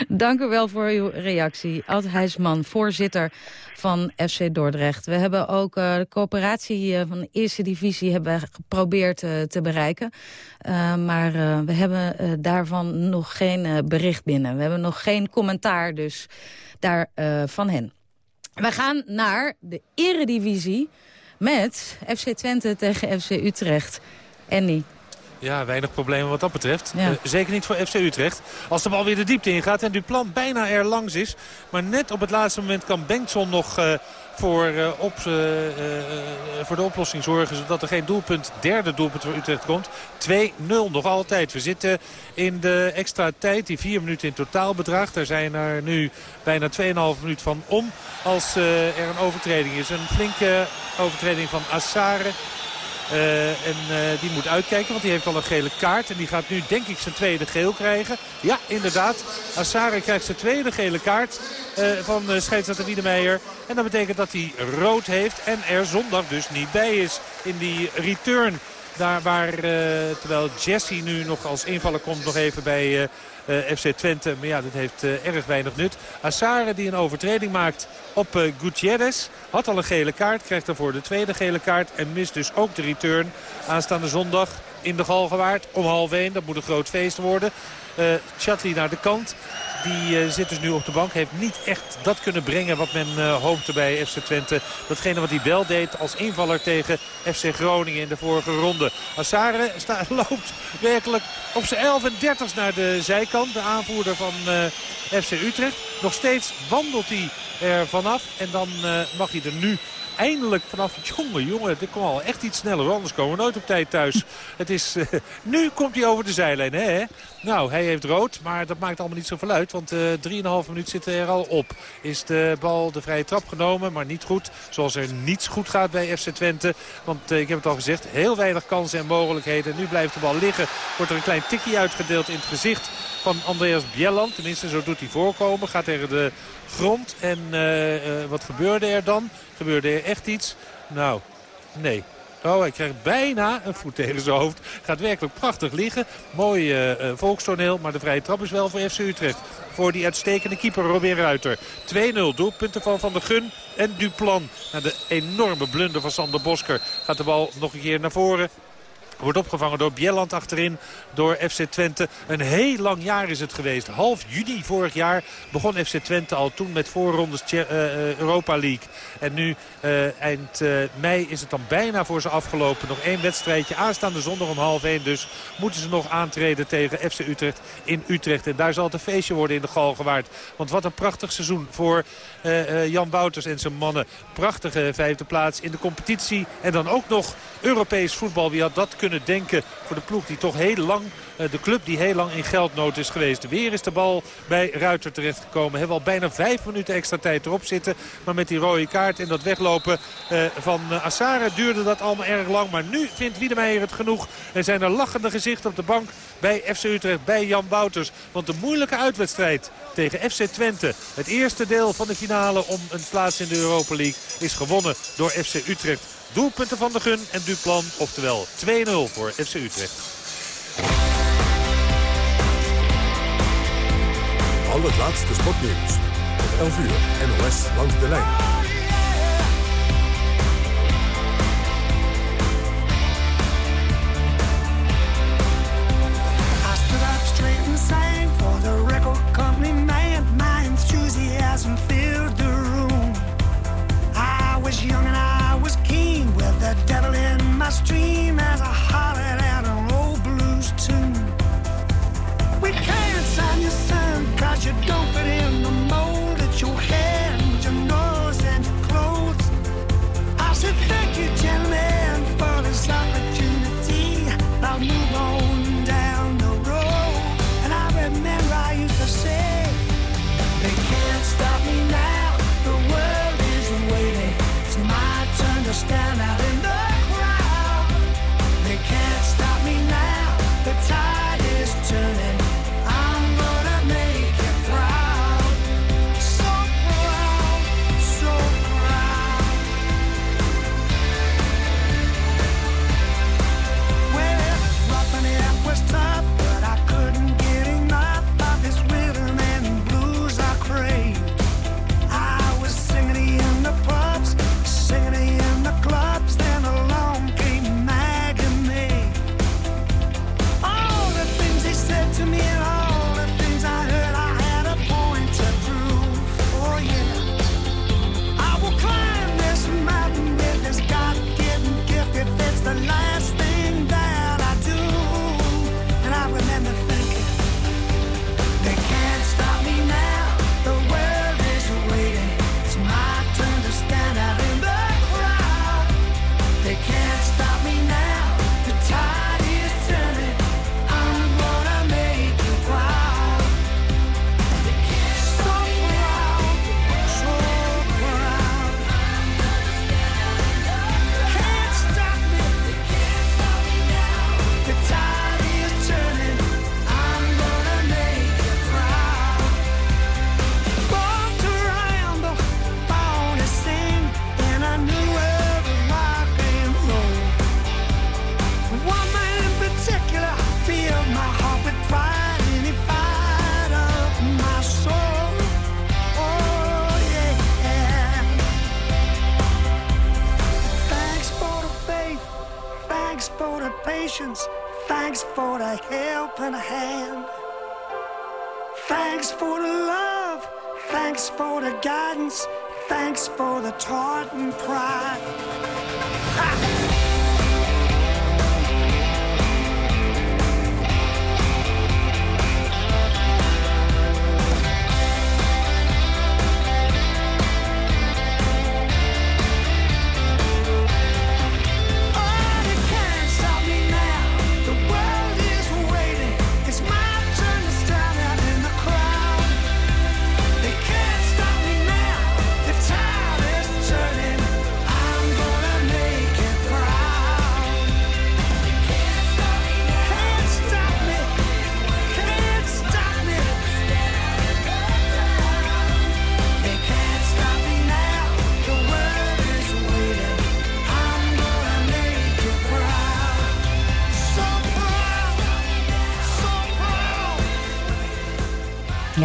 *laughs* Dank u wel voor uw reactie. Ad Heijsman, voorzitter van FC Dordrecht. We hebben ook uh, de coöperatie uh, van de eerste divisie hebben geprobeerd uh, te bereiken. maar we hebben daarvan nog geen bericht binnen. We hebben nog geen commentaar dus daar van hen. We gaan naar de eredivisie met FC Twente tegen FC Utrecht. Annie, ja, weinig problemen wat dat betreft. Uh, zeker niet voor FC Utrecht. Als de bal weer de diepte ingaat en Duplan bijna er langs is. Maar net op het laatste moment kan Bengtson nog uh, voor, uh, op, voor de oplossing zorgen. Zodat er geen doelpunt, derde doelpunt voor Utrecht komt. 2-0 nog altijd. We zitten in de extra tijd die vier minuten in totaal bedraagt. Daar zijn er nu bijna 2,5 minuut van om. Als er een overtreding is. Een flinke overtreding van Assare. Uh, en uh, die moet uitkijken, want die heeft al een gele kaart. En die gaat nu, denk ik, zijn tweede geel krijgen. Ja, inderdaad. Assare krijgt zijn tweede gele kaart uh, van uh, scheidsrechter Wiedemeijer. En dat betekent dat hij rood heeft en er zondag dus niet bij is in die return. Daar waar, terwijl Jesse nu nog als invaller komt, nog even bij FC Twente. Maar ja, dat heeft uh, erg weinig nut. Assare die een overtreding maakt op uh, Gutierrez. Had al een gele kaart, krijgt daarvoor de tweede gele kaart. En mist dus ook de return aanstaande zondag in de Galgenwaard om half 1. Dat moet een groot feest worden. Uh, Chatli naar de kant. Die uh, zit dus nu op de bank. Heeft niet echt dat kunnen brengen wat men uh, hoopte bij FC Twente. Datgene wat hij wel deed als invaller tegen FC Groningen in de vorige ronde. Assare sta, *laughs* loopt werkelijk op zijn 11 en 30 naar de zijkant. De aanvoerder van FC Utrecht. Nog steeds wandelt hij er vanaf. En dan mag hij er nu eindelijk vanaf... Jongen, jongen, dit kwam al echt iets sneller. Anders komen we nooit op tijd thuis. *laughs* Het is, uh, nu komt hij over de zijlijn, hè? Nou, hij heeft rood, maar dat maakt allemaal niet zoveel uit. Want uh, 3,5 minuut zit er al op. Is de bal de vrije trap genomen, maar niet goed. Zoals er niets goed gaat bij FC Twente. Want uh, ik heb het al gezegd, heel weinig kansen en mogelijkheden. Nu blijft de bal liggen. Wordt er een klein tikje uitgedeeld in het gezicht van Andreas Bjelland. Tenminste, zo doet hij voorkomen. Gaat tegen de grond. En uh, uh, wat gebeurde er dan? Gebeurde er echt iets? Nou, nee. Oh, hij krijgt bijna een voet tegen zijn hoofd. Gaat werkelijk prachtig liggen. Mooi uh, volkstoneel, maar de vrije trap is wel voor FC Utrecht. Voor die uitstekende keeper Robin Ruiter. 2-0 doelpunten van Van der Gun en Duplan. Na de enorme blunder van Sander Bosker gaat de bal nog een keer naar voren. Wordt opgevangen door Bjelland achterin, door FC Twente. Een heel lang jaar is het geweest. Half juni vorig jaar begon FC Twente al toen met voorrondes uh, Europa League. En nu uh, eind mei is het dan bijna voor ze afgelopen. Nog één wedstrijdje aanstaande zondag om half één. Dus moeten ze nog aantreden tegen FC Utrecht in Utrecht. En daar zal het een feestje worden in de Galgenwaard. Want wat een prachtig seizoen voor Jan Wouters en zijn mannen. Prachtige vijfde plaats in de competitie. En dan ook nog Europees voetbal. Wie had dat kunnen denken voor de ploeg die toch heel lang, de club die heel lang in geldnood is geweest. Weer is de bal bij Ruiter terechtgekomen. Hebben al bijna vijf minuten extra tijd erop zitten. Maar met die rode kaart en dat weglopen van Assara duurde dat allemaal erg lang. Maar nu vindt Wiedemeijer het genoeg. Er zijn er lachende gezichten op de bank bij FC Utrecht, bij Jan Wouters. Want de moeilijke uitwedstrijd tegen FC Twente, het eerste deel van de finale om een plaats in de Europa League, is gewonnen door FC Utrecht. Doelpunten van de Gun en Duplan, oftewel 2-0 voor FC Utrecht. Al het laatste sportnieuws. Op 11 uur NOS langs de lijn. As I hollered out an old blues tune. We can't sign your son cause you don't fit in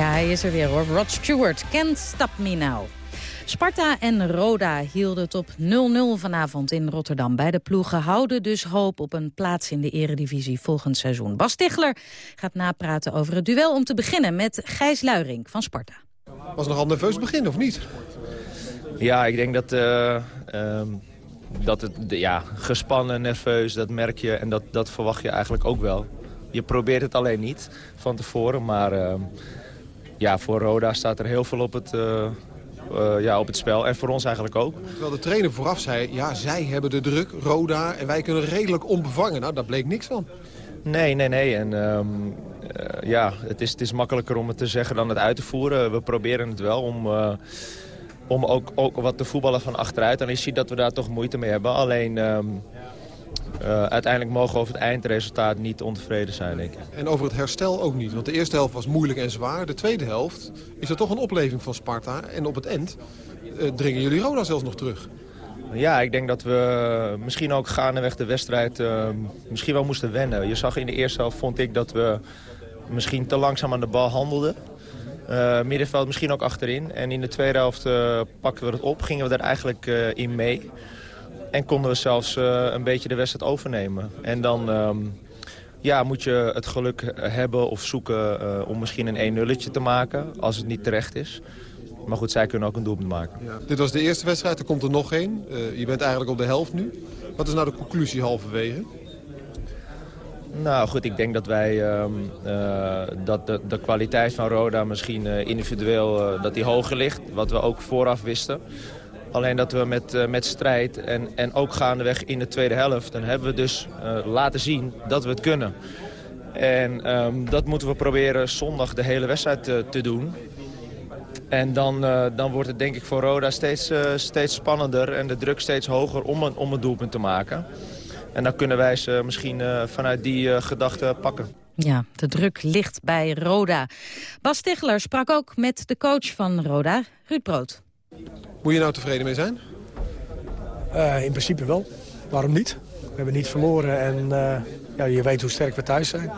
Ja, hij is er weer hoor. Rod Stewart, Can't Stop Me Now. Sparta en Roda hielden het op 0-0 vanavond in Rotterdam. Beide ploegen houden dus hoop op een plaats in de eredivisie volgend seizoen. Bas Tichler gaat napraten over het duel om te beginnen met Gijs Luiring van Sparta. Was nogal nerveus begin, of niet? Ja, ik denk dat, uh, um, dat het ja, gespannen, nerveus, dat merk je en dat, dat verwacht je eigenlijk ook wel. Je probeert het alleen niet van tevoren, maar... Uh, ja, voor Roda staat er heel veel op het, uh, uh, ja, op het spel. En voor ons eigenlijk ook. Terwijl de trainer vooraf zei, ja, zij hebben de druk, Roda, en wij kunnen redelijk onbevangen. Nou, daar bleek niks van. Nee, nee, nee. En um, uh, ja, het is, het is makkelijker om het te zeggen dan het uit te voeren. We proberen het wel om, om ook, ook wat te voetballen van achteruit. En je ziet dat we daar toch moeite mee hebben. Alleen... Um, uh, uiteindelijk mogen we over het eindresultaat niet ontevreden zijn, denk ik. En over het herstel ook niet, want de eerste helft was moeilijk en zwaar. De tweede helft is er toch een opleving van Sparta. En op het eind uh, dringen jullie Roda zelfs nog terug. Ja, ik denk dat we misschien ook gaandeweg de wedstrijd uh, misschien wel moesten wennen. Je zag in de eerste helft, vond ik, dat we misschien te langzaam aan de bal handelden. Uh, middenveld misschien ook achterin. En in de tweede helft uh, pakten we het op, gingen we daar eigenlijk uh, in mee. En konden we zelfs uh, een beetje de wedstrijd overnemen. En dan um, ja, moet je het geluk hebben of zoeken uh, om misschien een 1-nulletje te maken. Als het niet terecht is. Maar goed, zij kunnen ook een doelpunt maken. Ja. Dit was de eerste wedstrijd, er komt er nog één. Uh, je bent eigenlijk op de helft nu. Wat is nou de conclusie halverwege? Nou goed, ik denk dat wij um, uh, dat de, de, kwaliteit van Roda misschien uh, individueel dat die hoger ligt. Wat we ook vooraf wisten. Alleen dat we met, uh, met strijd en, en ook gaandeweg in de tweede helft... dan hebben we dus uh, laten zien dat we het kunnen. En um, dat moeten we proberen zondag de hele wedstrijd te, te doen. En dan, uh, dan wordt het denk ik voor Roda steeds, steeds spannender... en de druk steeds hoger om een, om een doelpunt te maken. En dan kunnen wij ze misschien vanuit die gedachte pakken. Ja, de druk ligt bij Roda. Bas Tichler sprak ook met de coach van Roda, Ruud Brood. Moet je nou tevreden mee zijn? Uh, in principe wel. Waarom niet? We hebben niet verloren en uh, ja, je weet hoe sterk we thuis zijn.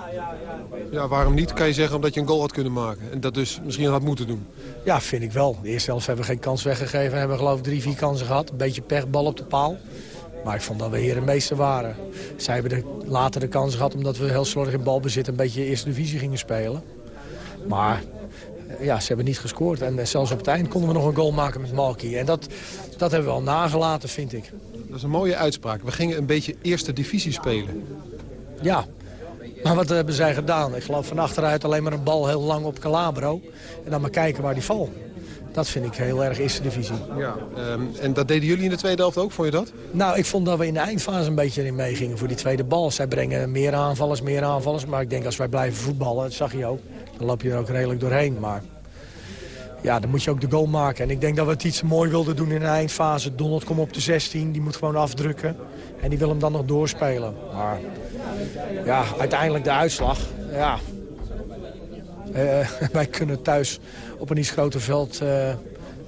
Ja, waarom niet? Kan je zeggen omdat je een goal had kunnen maken. En dat dus misschien had moeten doen. Ja, vind ik wel. De eerste helft hebben we geen kans weggegeven. We hebben geloof ik drie, vier kansen gehad. Een beetje pechbal op de paal. Maar ik vond dat we hier de meeste waren. Zij hebben de, later de kans gehad omdat we heel slordig in balbezit... een beetje eerste divisie gingen spelen. Maar ja, ze hebben niet gescoord. En zelfs op het eind konden we nog een goal maken met Malky. En dat, dat hebben we al nagelaten, vind ik. Dat is een mooie uitspraak. We gingen een beetje eerste divisie spelen. Ja, maar wat hebben zij gedaan? Ik geloof van achteruit alleen maar een bal heel lang op Calabro. En dan maar kijken waar die valt. Dat vind ik heel erg eerste divisie. Ja, um, en dat deden jullie in de tweede helft ook, vond je dat? Nou, ik vond dat we in de eindfase een beetje in meegingen voor die tweede bal. Zij brengen meer aanvallers, meer aanvallers. Maar ik denk als wij blijven voetballen, dat zag je ook. Dan loop je er ook redelijk doorheen. Maar ja, dan moet je ook de goal maken. En ik denk dat we het iets mooi wilden doen in de eindfase. Donald komt op de 16, die moet gewoon afdrukken. En die wil hem dan nog doorspelen. Maar ja, uiteindelijk de uitslag. Ja, uh, *laughs* wij kunnen thuis op een iets groter veld uh,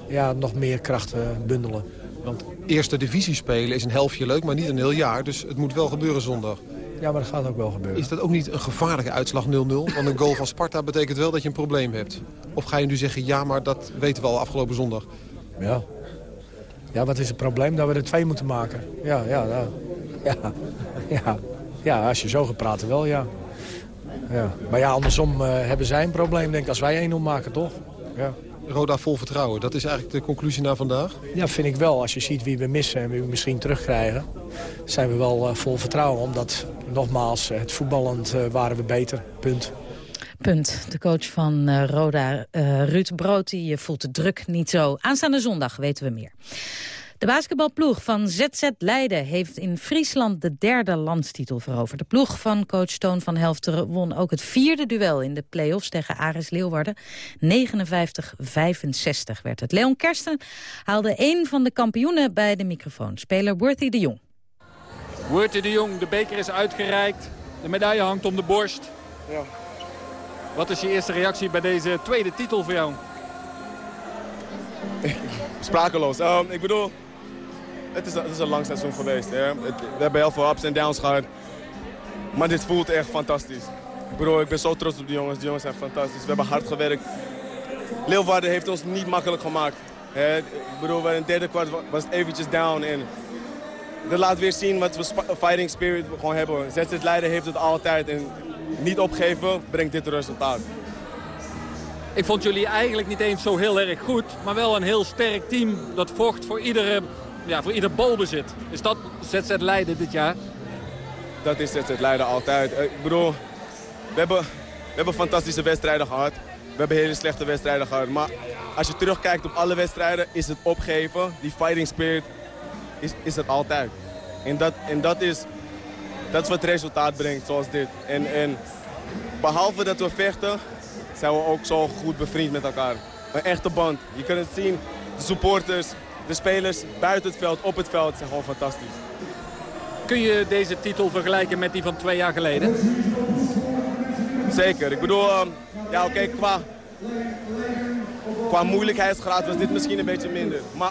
ja, nog meer krachten bundelen. Want eerste divisie spelen is een helftje leuk, maar niet een heel jaar. Dus het moet wel gebeuren zondag. Ja, maar dat gaat ook wel gebeuren. Is dat ook niet een gevaarlijke uitslag 0-0? Want een goal van Sparta betekent wel dat je een probleem hebt. Of ga je nu zeggen, ja, maar dat weten we al afgelopen zondag? Ja. Ja, wat is het probleem? Dat we er twee moeten maken. Ja, ja, ja. Ja, ja. Ja, als je zo gaat praten wel, ja. ja. Maar ja, andersom eh, hebben zij een probleem, denk ik, als wij 1-0 maken, toch? Ja. Roda vol vertrouwen, dat is eigenlijk de conclusie na vandaag? Ja, vind ik wel. Als je ziet wie we missen en wie we misschien terugkrijgen... zijn we wel eh, vol vertrouwen. Omdat, nogmaals, het voetballend eh, waren we beter. Punt. Punt. De coach van eh, Roda, eh, Ruud Brood, die voelt de druk niet zo. Aanstaande zondag weten we meer. De basketbalploeg van ZZ Leiden heeft in Friesland de derde landstitel veroverd. De ploeg van coach Toon van Helfteren won ook het vierde duel in de play-offs tegen Aris Leeuwarden. 59-65 werd het. Leon Kersten haalde een van de kampioenen bij de microfoon. Speler Worthy de Jong. Worthy de Jong, de beker is uitgereikt. De medaille hangt om de borst. Ja. Wat is je eerste reactie bij deze tweede titel voor jou? *laughs* Sprakeloos. Um, ik bedoel, het is, het is een lang seizoen geweest. Hè. Het, we hebben heel veel ups en downs gehad. Maar dit voelt echt fantastisch. Ik ik ben zo trots op die jongens. Die jongens zijn fantastisch. We hebben hard gewerkt. Leeuwarden heeft ons niet makkelijk gemaakt. Ik bedoel, in het derde kwart was het eventjes down. En dat laat weer zien wat we fighting spirit gewoon hebben. ZZ Leiden heeft het altijd. En niet opgeven brengt dit resultaat. Ik vond jullie eigenlijk niet eens zo heel erg goed, maar wel een heel sterk team dat vocht voor, iedere, ja, voor ieder balbezit. Is dat ZZ Leiden dit jaar? Dat is ZZ Leiden altijd. Eh, Ik bedoel, we hebben, we hebben fantastische wedstrijden gehad. We hebben hele slechte wedstrijden gehad. Maar als je terugkijkt op alle wedstrijden, is het opgeven, die fighting spirit, is, is het altijd. En dat, en dat is dat is wat resultaat brengt, zoals dit. En, en behalve dat we vechten, zijn we ook zo goed bevriend met elkaar. Een echte band. Je kunt het zien, de supporters, de spelers buiten het veld, op het veld, zijn gewoon fantastisch. Kun je deze titel vergelijken met die van twee jaar geleden? Zeker. Ik bedoel, um, ja oké, qua, qua moeilijkheidsgraad was dit misschien een beetje minder. Maar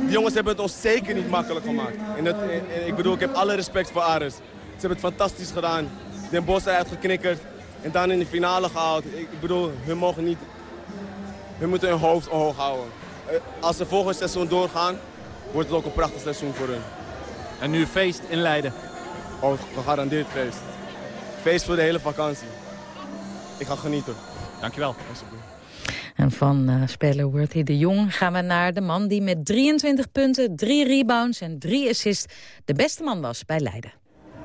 die jongens hebben het ons zeker niet makkelijk gemaakt. En, dat, en ik bedoel, ik heb alle respect voor Ares. Ze hebben het fantastisch gedaan. Den Bos eruit geknikkerd. En dan in de finale gehaald. Ik, ik bedoel, hun mogen niet... Hun moeten hun hoofd omhoog houden. Eh, Als ze volgend seizoen doorgaan, wordt het ook een prachtig seizoen voor hun. En nu feest in Leiden. Oh, gegarandeerd feest. Feest voor de hele vakantie. Ik ga genieten. Dankjewel. En van uh, speler Worthy de Jong gaan we naar de man die met 23 punten, 3 rebounds en 3 assists de beste man was bij Leiden.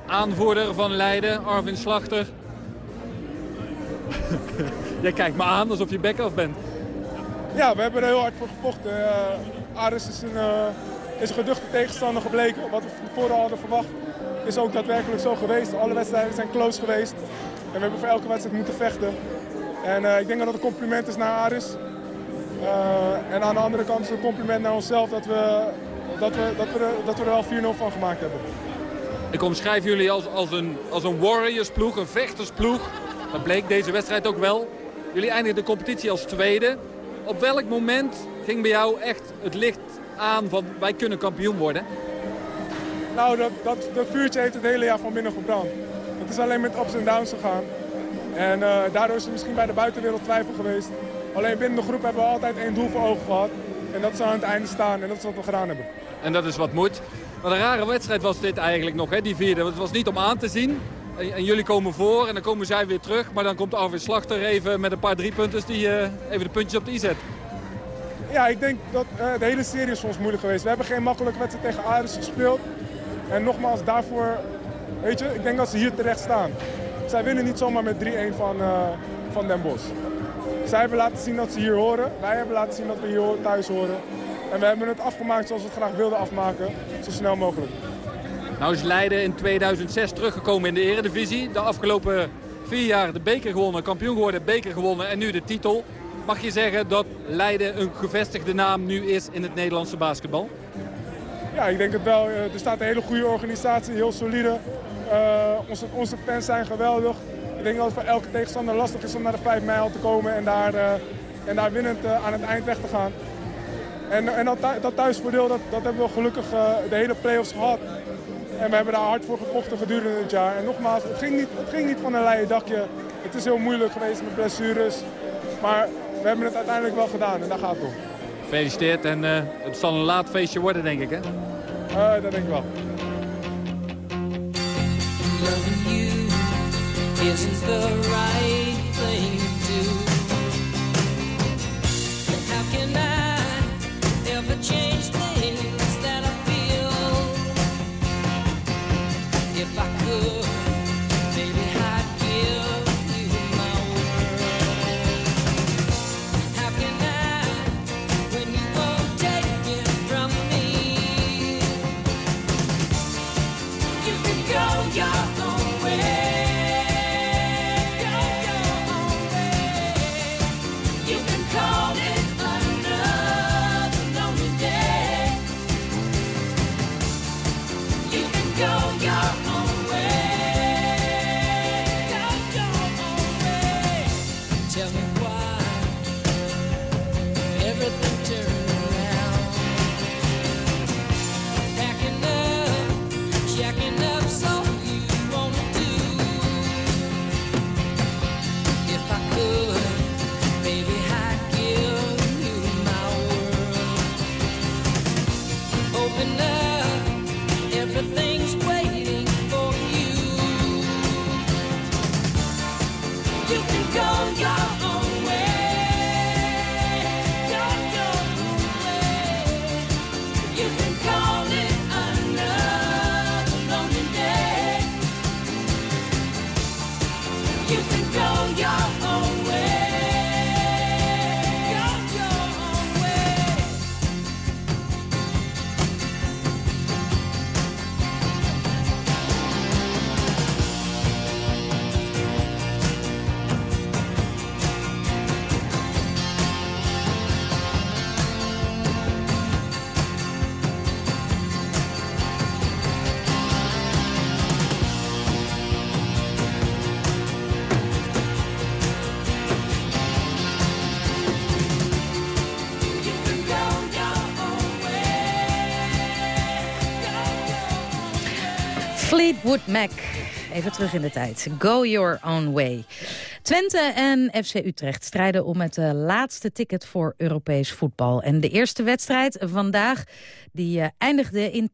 Aanvoerder van Leiden, Arvin Slachter. *laughs* Jij kijkt me aan alsof je bek af bent. Ja, we hebben er heel hard voor gevochten. Uh, Aris is een, uh, is een geduchte tegenstander gebleken. Wat we tevoren hadden verwacht is ook daadwerkelijk zo geweest. Alle wedstrijden zijn close geweest. En we hebben voor elke wedstrijd moeten vechten. En uh, ik denk dat het een compliment is naar Aris. En aan de andere kant is het een compliment naar onszelf dat we, dat we, dat we, dat we er wel 4-0 van gemaakt hebben. Ik omschrijf jullie als, als, een, als een warriorsploeg, een vechtersploeg. Dat bleek deze wedstrijd ook wel. Jullie eindigden de competitie als tweede. Op welk moment ging bij jou echt het licht aan van wij kunnen kampioen worden? Nou, dat, dat, dat vuurtje heeft het hele jaar van binnen gebrand. Het is alleen met ups en downs gegaan. En uh, daardoor is er misschien bij de buitenwereld twijfel geweest. Alleen binnen de groep hebben we altijd één doel voor ogen gehad. En dat zou aan het einde staan. En dat is wat we gedaan hebben. En dat is wat moet. Wat een rare wedstrijd was dit eigenlijk nog, hè, die vierde. Het was niet om aan te zien. En, en jullie komen voor en dan komen zij weer terug. Maar dan komt Arvid Slachter even met een paar driepunters die uh, even de puntjes op de i zet. Ja, ik denk dat uh, de hele serie is soms moeilijk geweest. We hebben geen makkelijke wedstrijd tegen Aris gespeeld. En nogmaals, daarvoor, weet je, ik denk dat ze hier terecht staan. Zij winnen niet zomaar met 3-1 van, uh, van Den Bosch. Zij hebben laten zien dat ze hier horen. Wij hebben laten zien dat we hier thuis horen. En we hebben het afgemaakt zoals we het graag wilden afmaken. Zo snel mogelijk. Nou is Leiden in 2006 teruggekomen in de eredivisie. De afgelopen vier jaar de beker gewonnen, kampioen geworden, beker gewonnen en nu de titel. Mag je zeggen dat Leiden een gevestigde naam nu is in het Nederlandse basketbal? Ja, ik denk het wel. Er staat een hele goede organisatie, heel solide. Uh, onze, onze fans zijn geweldig. Ik denk dat het voor elke tegenstander lastig is om naar de 5 mijl te komen en daar, uh, en daar winnend aan het eind weg te gaan. En, en dat, dat thuisvoordeel, dat, dat hebben we gelukkig de hele play-offs gehad. En we hebben daar hard voor gevochten gedurende het jaar. En nogmaals, het ging niet, het ging niet van een leien dakje. Het is heel moeilijk geweest met blessures. Maar we hebben het uiteindelijk wel gedaan en daar gaat het om. Gefeliciteerd en het zal een laat feestje worden, denk ik, hè? dat denk ik wel. How can I ever change things Fleetwood Mac. Even terug in de tijd. Go your own way. Twente en FC Utrecht strijden om het eh, laatste ticket voor Europees voetbal. En de eerste wedstrijd vandaag die eh, eindigde in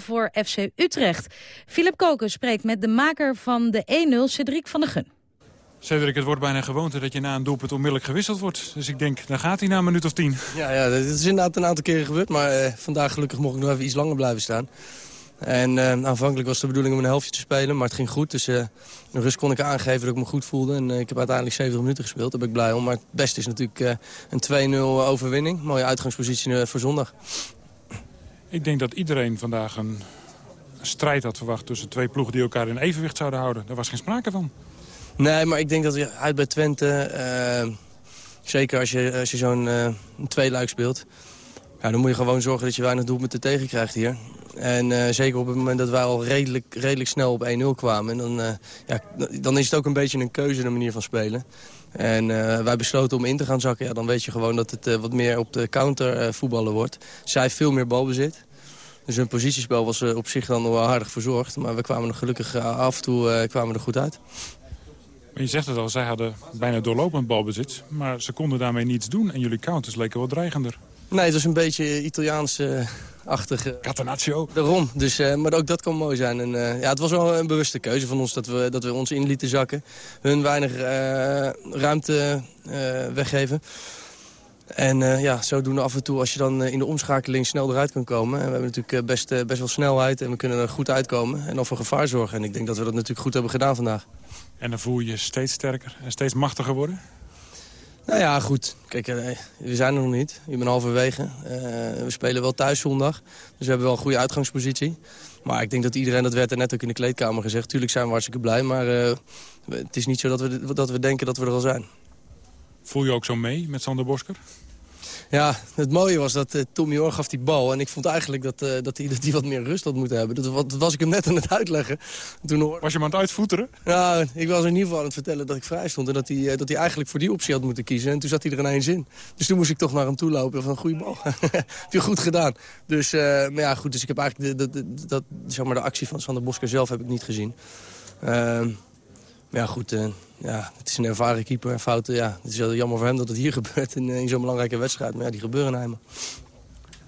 2-0 voor FC Utrecht. Philip Koken spreekt met de maker van de 1-0, Cedric van der Gun. Cedric, het wordt bijna gewoonte dat je na een doelpunt onmiddellijk gewisseld wordt. Dus ik denk, dan gaat hij na een minuut of tien. Ja, ja, dat is inderdaad een aantal keren gebeurd. Maar eh, vandaag gelukkig mocht ik nog even iets langer blijven staan. En eh, aanvankelijk was de bedoeling om een helftje te spelen, maar het ging goed. Dus in de rust kon ik aangeven dat ik me goed voelde. En eh, ik heb uiteindelijk 70 minuten gespeeld, daar ben ik blij om. Maar het beste is natuurlijk een 2-0 overwinning. Mooie uitgangspositie voor zondag. Ik denk dat iedereen vandaag een strijd had verwacht tussen twee ploegen die elkaar in evenwicht zouden houden. Daar was geen sprake van. Nee, maar ik denk dat uit bij Twente... zeker als je, als je zo'n tweeluik speelt... Ja, dan moet je gewoon zorgen dat je weinig doelpunten tegen krijgt hier. En eh, zeker op het moment dat wij al redelijk, redelijk snel op 1-0 kwamen... Dan, eh, ja, dan is het ook een beetje een keuze, de manier van spelen. En eh, wij besloten om in te gaan zakken. Ja, dan weet je gewoon dat het wat meer op de counter voetballen wordt. Zij veel meer balbezit. Dus hun positiespel was op zich dan wel aardig verzorgd. Maar we kwamen er gelukkig af en toe kwamen er goed uit. Maar je zegt het al, zij hadden bijna doorlopend balbezit. Maar ze konden daarmee niets doen en jullie counters leken wat dreigender. Nee, het was een beetje Italiaans-achtige... Catenaccio. Daarom. Dus, eh, maar ook dat kan mooi zijn. En, eh, ja, het was wel een bewuste keuze van ons dat we, dat we ons in lieten zakken. Hun weinig eh, ruimte weggeven. En ja, zodoende af en toe als je dan in de omschakeling snel eruit kan komen. En we hebben natuurlijk best, best wel snelheid en we kunnen er goed uitkomen. En dan voor gevaar zorgen. En ik denk dat we dat natuurlijk goed hebben gedaan vandaag. En dan voel je je steeds sterker en steeds machtiger worden? Nou ja, goed. Kijk, eh, we zijn er nog niet. Ik ben halverwege. Eh, we spelen wel thuis zondag. Dus we hebben wel een goede uitgangspositie. Maar ik denk dat iedereen, dat werd er net ook in de kleedkamer gezegd. Tuurlijk zijn we hartstikke blij, maar eh, het is niet zo dat we, dat we denken dat we er al zijn. Voel je ook zo mee met Sander Bosker? Ja, het mooie was dat uh, Tommy Oor gaf die bal. En ik vond eigenlijk dat, uh, dat, hij, dat hij wat meer rust had moeten hebben. Dat, was ik hem net aan het uitleggen. Toen. Was je hem aan het uitvoeteren? Ja, ik was in ieder geval aan het vertellen dat ik vrij stond. En dat hij, uh, dat hij eigenlijk voor die optie had moeten kiezen. En toen zat hij er ineens in. Dus toen moest ik toch naar hem toe lopen. Van, goede bal. *laughs* heb je goed gedaan. Dus, maar ja, goed, dus ik heb eigenlijk de, de, de, dat, zeg maar, de actie van Sander Bosker zelf heb ik niet gezien. Ehm, ja, goed, uh, ja, het is een ervaren keeper. Fouten, ja, het is wel jammer voor hem dat het hier *laughs* gebeurt in, in zo'n belangrijke wedstrijd. Maar ja, die gebeuren eenmaal.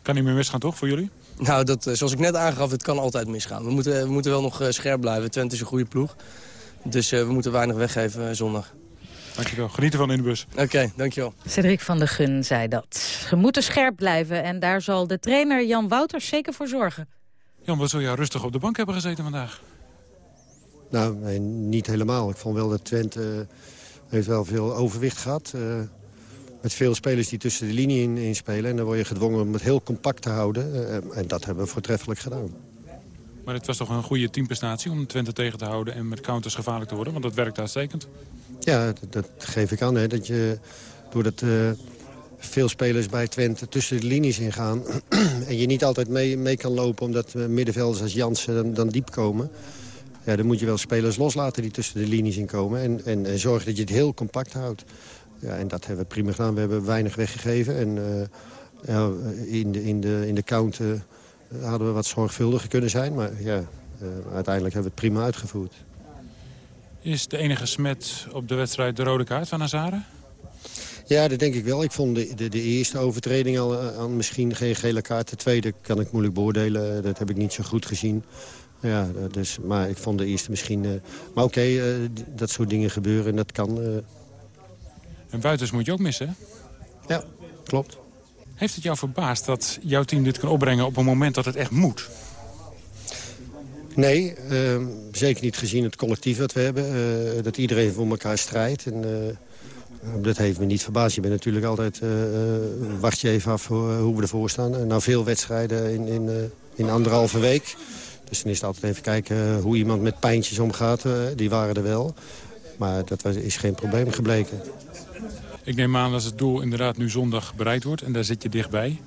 Kan niet meer misgaan, toch, voor jullie? Nou, dat, zoals ik net aangaf, het kan altijd misgaan. We moeten, we moeten wel nog scherp blijven. Twente is een goede ploeg. Dus we moeten weinig weggeven zondag. Dankjewel. Geniet ervan in de bus. Oké, dankjewel. Cedric van der Gun zei dat. We moeten scherp blijven en daar zal de trainer Jan Wouters zeker voor zorgen. Jan, wat zou jij rustig op de bank hebben gezeten vandaag? Nou, nee, niet helemaal. Ik vond wel dat Twente uh, heeft wel veel overwicht gehad. Uh, met veel spelers die tussen de linie in, in, spelen. En dan word je gedwongen om het heel compact te houden. Uh, en dat hebben we voortreffelijk gedaan. Maar het was toch een goede teamprestatie om Twente tegen te houden... en met counters gevaarlijk te worden, want dat werkt uitstekend. Ja, dat, dat geef ik aan. Hè, dat je, doordat uh, veel spelers bij Twente tussen de linies ingaan... *clears throat* en je niet altijd mee, mee kan lopen omdat middenvelders als Jansen dan, dan diep komen... Ja, dan moet je wel spelers loslaten die tussen de linies in komen. En, en, en zorgen dat je het heel compact houdt. Ja, en dat hebben we prima gedaan. We hebben weinig weggegeven. En uh, ja, in, de, in, de, in de count uh, hadden we wat zorgvuldiger kunnen zijn. Maar ja, uh, uiteindelijk hebben we het prima uitgevoerd. Is de enige smet op de wedstrijd de rode kaart van Hazare? Ja, dat denk ik wel. Ik vond de, de, de eerste overtreding al aan misschien geen gele kaart. De tweede kan ik moeilijk beoordelen. Dat heb ik niet zo goed gezien. Ja, dus, maar ik vond de eerste misschien... Uh, maar oké, okay, uh, dat soort dingen gebeuren en dat kan. Uh... En Buitens moet je ook missen, hè? Ja, klopt. Heeft het jou verbaasd dat jouw team dit kan opbrengen op een moment dat het echt moet? Nee, ehm, zeker niet gezien het collectief dat we hebben. dat iedereen voor elkaar strijdt. En, dat heeft me niet verbaasd. Je bent natuurlijk altijd... wacht je even af hoe we ervoor staan. nou, veel wedstrijden in, in, in anderhalve week... Dus dan is het altijd even kijken hoe iemand met pijntjes omgaat. die waren er wel. Maar dat was, is geen probleem gebleken. Ik neem aan dat het doel inderdaad nu zondag bereikt wordt. En daar zit je dichtbij.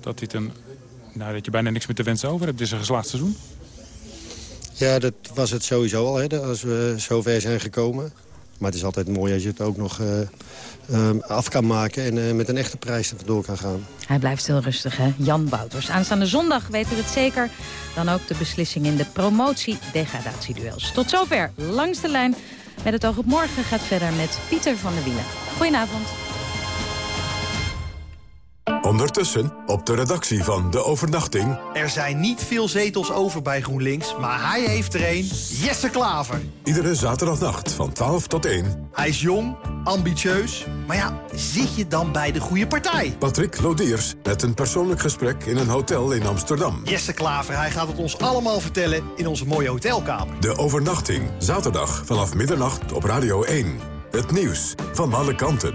Dat, dit een, nou, dat je bijna niks meer te wensen over hebt. Dit is een geslaagd seizoen. Ja, dat was het sowieso al. Hè, als we zover zijn gekomen. Maar het is altijd mooi als je het ook nog uh, uh, af kan maken... en uh, met een echte prijs er vandoor kan gaan. Hij blijft heel rustig, hè? Jan Bouters. Aanstaande zondag weten we het zeker. Dan ook de beslissing in de promotie-degradatieduels. Tot zover, langs de lijn. Met het oog op morgen gaat verder met Pieter van der Wielen. Goedenavond. Ondertussen op de redactie van De Overnachting... Er zijn niet veel zetels over bij GroenLinks, maar hij heeft er een. Jesse Klaver. Iedere zaterdagnacht van 12 tot 1. Hij is jong, ambitieus, maar ja, zit je dan bij de goede partij? Patrick Lodiers met een persoonlijk gesprek in een hotel in Amsterdam. Jesse Klaver, hij gaat het ons allemaal vertellen in onze mooie hotelkamer. De Overnachting, zaterdag vanaf middernacht op Radio 1. Het nieuws van alle kanten.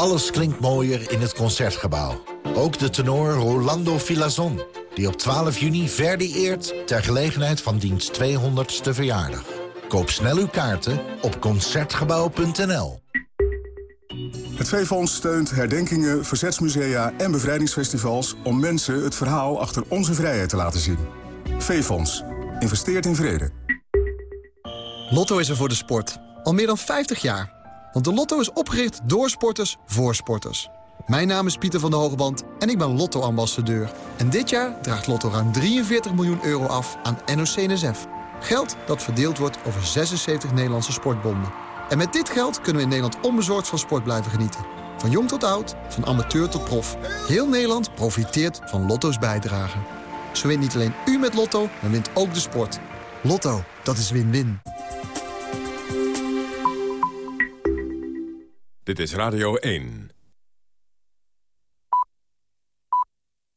Alles klinkt mooier in het Concertgebouw. Ook de tenor Rolando Filazon, die op 12 juni Verdi eert... ter gelegenheid van diens 200ste verjaardag. Koop snel uw kaarten op Concertgebouw.nl. Het V-Fonds steunt herdenkingen, verzetsmusea en bevrijdingsfestivals... om mensen het verhaal achter onze vrijheid te laten zien. V-Fonds. Investeert in vrede. Lotto is er voor de sport. Al meer dan 50 jaar. Want de Lotto is opgericht door sporters voor sporters. Mijn naam is Pieter van der Hogeband en ik ben Lotto-ambassadeur. En dit jaar draagt Lotto ruim 43 miljoen euro af aan NOC-NSF. Geld dat verdeeld wordt over 76 Nederlandse sportbonden. En met dit geld kunnen we in Nederland onbezorgd van sport blijven genieten. Van jong tot oud, van amateur tot prof. Heel Nederland profiteert van Lotto's bijdrage. Zo wint niet alleen u met Lotto, maar wint ook de sport. Lotto, dat is win-win. Dit is Radio 1.